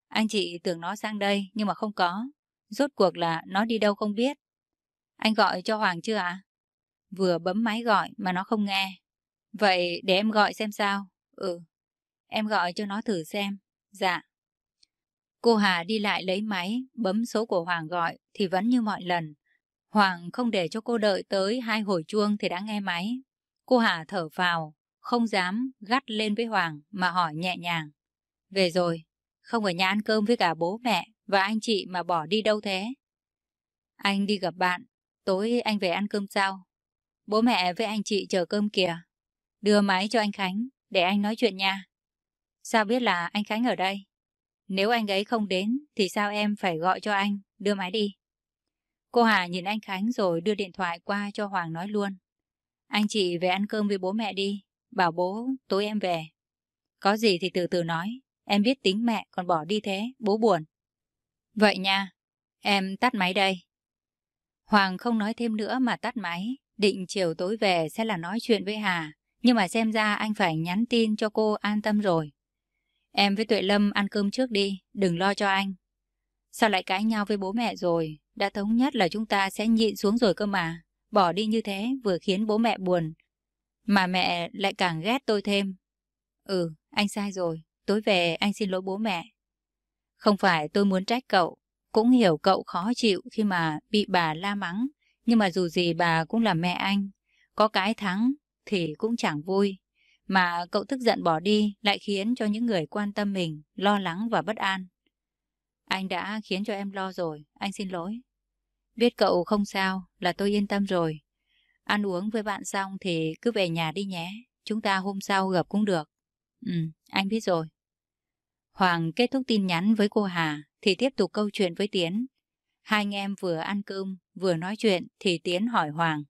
Anh chị tưởng nó sang đây nhưng mà không có. Rốt cuộc là nó đi đâu không biết. Anh gọi cho Hoàng chưa ạ? À? Vừa bấm máy gọi mà nó không nghe. Vậy để em gọi xem sao. Ừ. Em gọi cho nó thử xem. Dạ. Cô Hà đi lại lấy máy, bấm số của Hoàng gọi thì vẫn như mọi lần. Hoàng không để cho cô đợi tới hai hồi chuông thì đã nghe máy. Cô Hà thở vào, không dám gắt lên với Hoàng mà hỏi nhẹ nhàng. Về rồi, không ở nhà ăn cơm với cả bố mẹ và anh chị mà bỏ đi đâu thế? Anh đi gặp bạn, tối anh về ăn cơm sao? Bố mẹ với anh chị chờ cơm kìa. Đưa máy cho anh Khánh, để anh nói chuyện nha. Sao biết là anh Khánh ở đây? Nếu anh ấy không đến, thì sao em phải gọi cho anh, đưa máy đi. Cô Hà nhìn anh Khánh rồi đưa điện thoại qua cho Hoàng nói luôn. Anh chị về ăn cơm với bố mẹ đi, bảo bố tối em về. Có gì thì từ từ nói, em biết tính mẹ còn bỏ đi thế, bố buồn. Vậy nha, em tắt máy đây. Hoàng không nói thêm nữa mà tắt máy, định chiều tối về sẽ là nói chuyện với Hà, nhưng mà xem ra anh phải nhắn tin cho cô an tâm rồi. Em với Tuệ Lâm ăn cơm trước đi, đừng lo cho anh. Sao lại cãi nhau với bố mẹ rồi? Đã thống nhất là chúng ta sẽ nhịn xuống rồi cơ mà. Bỏ đi như thế vừa khiến bố mẹ buồn. Mà mẹ lại càng ghét tôi thêm. Ừ, anh sai rồi. Tối về anh xin lỗi bố mẹ. Không phải tôi muốn trách cậu. Cũng hiểu cậu khó chịu khi mà bị bà la mắng. Nhưng mà dù gì bà cũng là mẹ anh. Có cái thắng thì cũng chẳng vui. Mà cậu tức giận bỏ đi lại khiến cho những người quan tâm mình lo lắng và bất an. Anh đã khiến cho em lo rồi, anh xin lỗi. Biết cậu không sao là tôi yên tâm rồi. Ăn uống với bạn xong thì cứ về nhà đi nhé. Chúng ta hôm sau gặp cũng được. Ừ, anh biết rồi. Hoàng kết thúc tin nhắn với cô Hà thì tiếp tục câu chuyện với Tiến. Hai anh em vừa ăn cơm vừa nói chuyện thì Tiến hỏi Hoàng.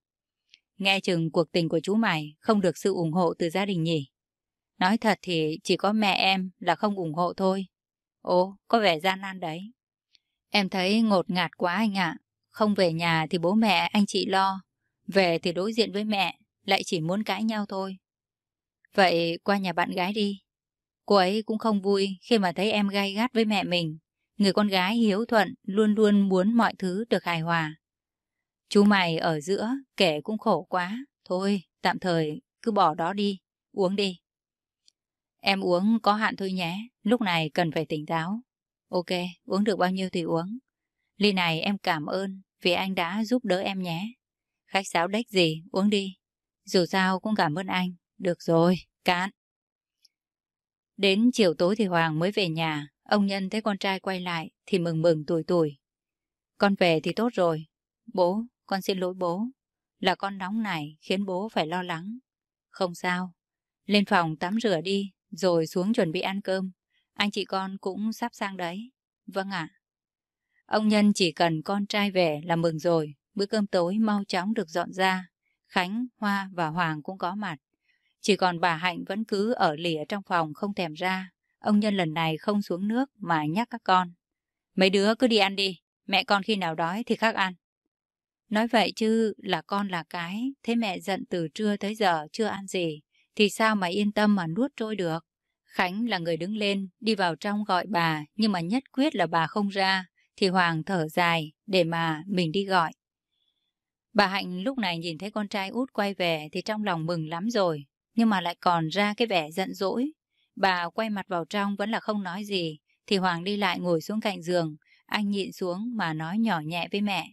Nghe chừng cuộc tình của chú mày không được sự ủng hộ từ gia đình nhỉ? Nói thật thì chỉ có mẹ em là không ủng hộ thôi. Ồ, có vẻ gian nan đấy. Em thấy ngột ngạt quá anh ạ. Không về nhà thì bố mẹ anh chị lo. Về thì đối diện với mẹ, lại chỉ muốn cãi nhau thôi. Vậy qua nhà bạn gái đi. Cô ấy cũng không vui khi mà thấy em gai gắt với mẹ mình. Người con gái hiếu thuận luôn luôn muốn mọi thứ được hài hòa. Chú mày ở giữa, kể cũng khổ quá. Thôi, tạm thời cứ bỏ đó đi, uống đi. Em uống có hạn thôi nhé, lúc này cần phải tỉnh táo. Ok, uống được bao nhiêu thì uống. Ly này em cảm ơn vì anh đã giúp đỡ em nhé. Khách sáo đếch gì, uống đi. Dù sao cũng cảm ơn anh. Được rồi, cạn. Đến chiều tối thì Hoàng mới về nhà. Ông Nhân thấy con trai quay lại thì mừng mừng tuổi tuổi. Con về thì tốt rồi. Bố, con xin lỗi bố. Là con nóng này khiến bố phải lo lắng. Không sao. Lên phòng tắm rửa đi, rồi xuống chuẩn bị ăn cơm. Anh chị con cũng sắp sang đấy. Vâng ạ. Ông Nhân chỉ cần con trai về là mừng rồi. Bữa cơm tối mau chóng được dọn ra. Khánh, Hoa và Hoàng cũng có mặt. Chỉ còn bà Hạnh vẫn cứ ở lìa trong phòng không thèm ra. Ông Nhân lần này không xuống nước mà nhắc các con. Mấy đứa cứ đi ăn đi, mẹ con khi nào đói thì khác ăn. Nói vậy chứ là con là cái, thế mẹ giận từ trưa tới giờ chưa ăn gì, thì sao mà yên tâm mà nuốt trôi được. Khánh là người đứng lên, đi vào trong gọi bà, nhưng mà nhất quyết là bà không ra, thì Hoàng thở dài để mà mình đi gọi. Bà Hạnh lúc này nhìn thấy con trai út quay về thì trong lòng mừng lắm rồi, nhưng mà lại còn ra cái vẻ giận dỗi. Bà quay mặt vào trong vẫn là không nói gì, thì Hoàng đi lại ngồi xuống cạnh giường, anh nhịn xuống mà nói nhỏ nhẹ với mẹ.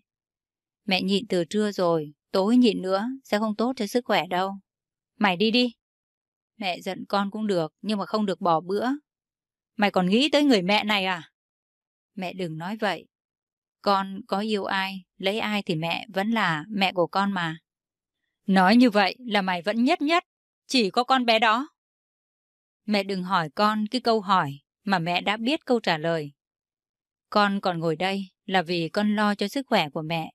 Mẹ nhịn từ trưa rồi, tối nhịn nữa, sẽ không tốt cho sức khỏe đâu. Mày đi đi. Mẹ giận con cũng được, nhưng mà không được bỏ bữa. Mày còn nghĩ tới người mẹ này à? Mẹ đừng nói vậy. Con có yêu ai, lấy ai thì mẹ vẫn là mẹ của con mà. Nói như vậy là mày vẫn nhất nhất, chỉ có con bé đó. Mẹ đừng hỏi con cái câu hỏi mà mẹ đã biết câu trả lời. Con còn ngồi đây là vì con lo cho sức khỏe của mẹ,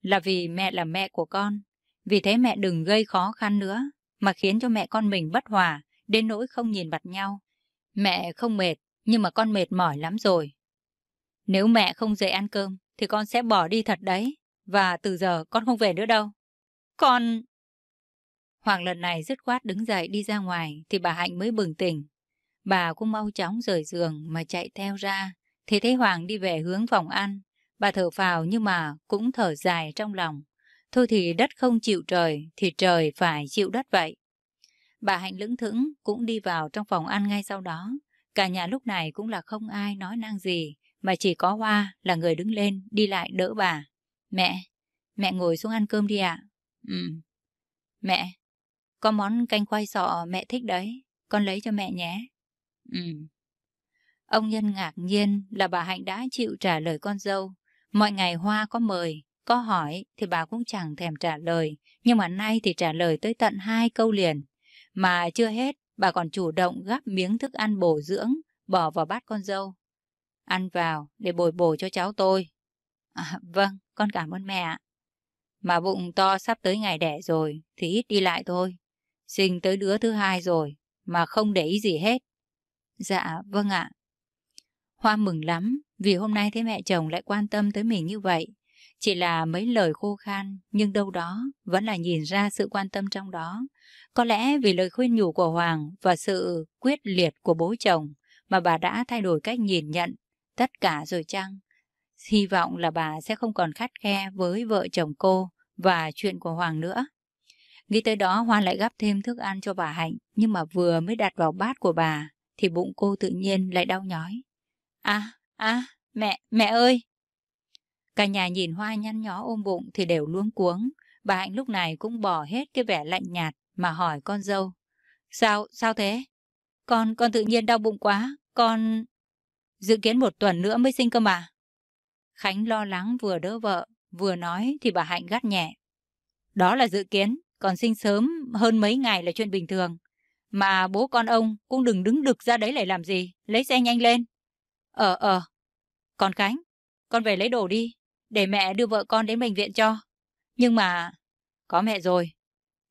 là vì mẹ là mẹ của con. Vì thế mẹ đừng gây khó khăn nữa, mà khiến cho mẹ con mình bất hòa, đến nỗi không nhìn mặt nhau. Mẹ không mệt, nhưng mà con mệt mỏi lắm rồi. Nếu mẹ không dậy ăn cơm, thì con sẽ bỏ đi thật đấy. Và từ giờ con không về nữa đâu. Con... Hoàng lần này dứt khoát đứng dậy đi ra ngoài thì bà Hạnh mới bừng tỉnh. Bà cũng mau chóng rời giường mà chạy theo ra. Thì thấy Hoàng đi về hướng phòng ăn. Bà thở phào nhưng mà cũng thở dài trong lòng. Thôi thì đất không chịu trời thì trời phải chịu đất vậy. Bà Hạnh lững thững cũng đi vào trong phòng ăn ngay sau đó. Cả nhà lúc này cũng là không ai nói năng gì mà chỉ có Hoa là người đứng lên đi lại đỡ bà. Mẹ, mẹ ngồi xuống ăn cơm đi ạ. Ừ. Mẹ, có món canh khoai sọ mẹ thích đấy, con lấy cho mẹ nhé. Ừ. Ông Nhân ngạc nhiên là bà Hạnh đã chịu trả lời con dâu. Mọi ngày Hoa có mời, có hỏi thì bà cũng chẳng thèm trả lời, nhưng mà nay thì trả lời tới tận hai câu liền. Mà chưa hết, bà còn chủ động gắp miếng thức ăn bổ dưỡng, bỏ vào bát con dâu. Ăn vào để bồi bổ cho cháu tôi. À, vâng, con cảm ơn mẹ ạ. Mà bụng to sắp tới ngày đẻ rồi thì ít đi lại thôi. Sinh tới đứa thứ hai rồi mà không để ý gì hết. Dạ, vâng ạ. Hoa mừng lắm vì hôm nay thấy mẹ chồng lại quan tâm tới mình như vậy. Chỉ là mấy lời khô khan nhưng đâu đó vẫn là nhìn ra sự quan tâm trong đó. Có lẽ vì lời khuyên nhủ của Hoàng và sự quyết liệt của bố chồng mà bà đã thay đổi cách nhìn nhận tất cả rồi chăng? Hy vọng là bà sẽ không còn khắt khe với vợ chồng cô và chuyện của Hoàng nữa. Nghĩ tới đó Hoa lại gắp thêm thức ăn cho bà Hạnh, nhưng mà vừa mới đặt vào bát của bà, thì bụng cô tự nhiên lại đau nhói. À, à, mẹ, mẹ ơi! Cả nhà nhìn Hoa nhăn nhó ôm bụng thì đều luống cuống. Bà Hạnh lúc này cũng bỏ hết cái vẻ lạnh nhạt mà hỏi con dâu. Sao, sao thế? Con, con tự nhiên đau bụng quá, con... Dự kiến một tuần nữa mới sinh cơ mà. Khánh lo lắng vừa đỡ vợ, vừa nói thì bà Hạnh gắt nhẹ. Đó là dự kiến, còn sinh sớm hơn mấy ngày là chuyện bình thường. Mà bố con ông cũng đừng đứng đực ra đấy lại làm gì, lấy xe nhanh lên. Ờ ờ, con Khánh, con về lấy đồ đi, để mẹ đưa vợ con đến bệnh viện cho. Nhưng mà, có mẹ rồi,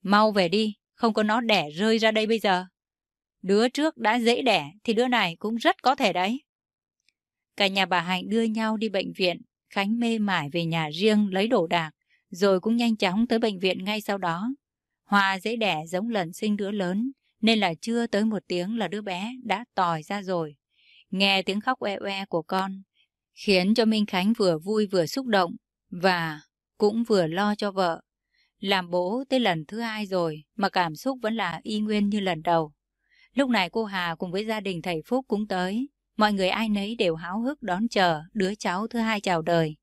mau về đi, không có nó đẻ rơi ra đây bây giờ. Đứa trước đã dễ đẻ thì đứa này cũng rất có thể đấy. Cả nhà bà Hạnh đưa nhau đi bệnh viện, Khánh mê mải về nhà riêng lấy đồ đạc, rồi cũng nhanh chóng tới bệnh viện ngay sau đó. Hoa dễ đẻ giống lần sinh đứa lớn, nên là chưa tới một tiếng là đứa bé đã tòi ra rồi. Nghe tiếng khóc oe oe của con, khiến cho Minh Khánh vừa vui vừa xúc động và cũng vừa lo cho vợ. Làm bố tới lần thứ hai rồi mà cảm xúc vẫn là y nguyên như lần đầu. Lúc này cô Hà cùng với gia đình thầy Phúc cũng tới. Mọi người ai nấy đều háo hức đón chờ đứa cháu thứ hai chào đời.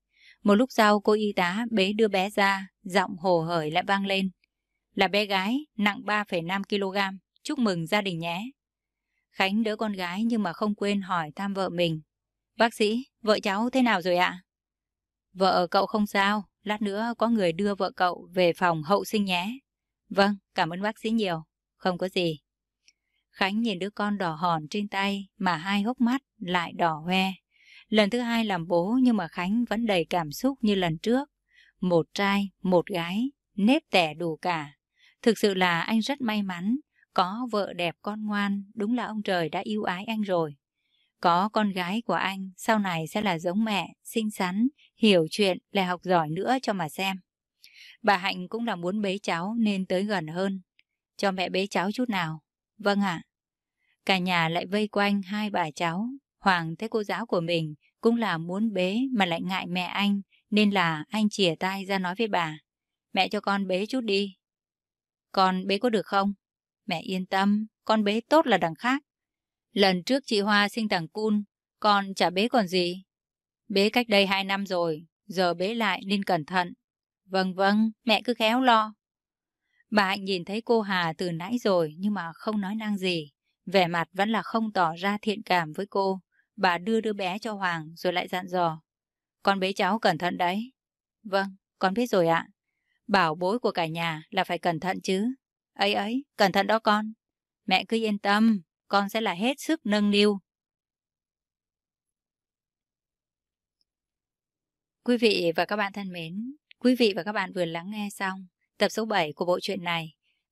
Một lúc sau cô y tá bế đưa bé ra, giọng hồ hởi lại vang lên. Là bé gái, nặng 3,5 kg, chúc mừng gia đình nhé. Khánh đỡ con gái nhưng mà không quên hỏi thăm vợ mình. Bác sĩ, vợ cháu thế nào rồi ạ? Vợ cậu không sao, lát nữa có người đưa vợ cậu về phòng hậu sinh nhé. Vâng, cảm ơn bác sĩ nhiều. Không có gì. Khánh nhìn đứa con đỏ hòn trên tay mà hai hốc mắt lại đỏ hoe. Lần thứ hai làm bố nhưng mà Khánh vẫn đầy cảm xúc như lần trước. Một trai, một gái, nếp tẻ đủ cả. Thực sự là anh rất may mắn, có vợ đẹp con ngoan, đúng là ông trời đã yêu ái anh rồi. Có con gái của anh, sau này sẽ là giống mẹ, xinh xắn, hiểu chuyện, lại học giỏi nữa cho mà xem. Bà Hạnh cũng là muốn bế cháu nên tới gần hơn. Cho mẹ bế cháu chút nào. Vâng ạ. Cả nhà lại vây quanh hai bà cháu. Hoàng thấy cô giáo của mình cũng là muốn bế mà lại ngại mẹ anh, nên là anh chìa tay ra nói với bà. Mẹ cho con bế chút đi. Con bế có được không? Mẹ yên tâm, con bế tốt là đằng khác. Lần trước chị Hoa sinh thằng Cun, con chả bế còn gì. Bế cách đây hai năm rồi, giờ bế lại nên cẩn thận. Vâng vâng, mẹ cứ khéo lo. Bà Hạnh nhìn thấy cô Hà từ nãy rồi nhưng mà không nói năng gì. Vẻ mặt vẫn là không tỏ ra thiện cảm với cô. Bà đưa đứa bé cho Hoàng rồi lại dặn dò. Con bế cháu cẩn thận đấy. Vâng, con biết rồi ạ. Bảo bối của cả nhà là phải cẩn thận chứ. Ấy ấy, cẩn thận đó con. Mẹ cứ yên tâm, con sẽ là hết sức nâng niu. Quý vị và các bạn thân mến, quý vị và các bạn vừa lắng nghe xong tập số 7 của bộ truyện này.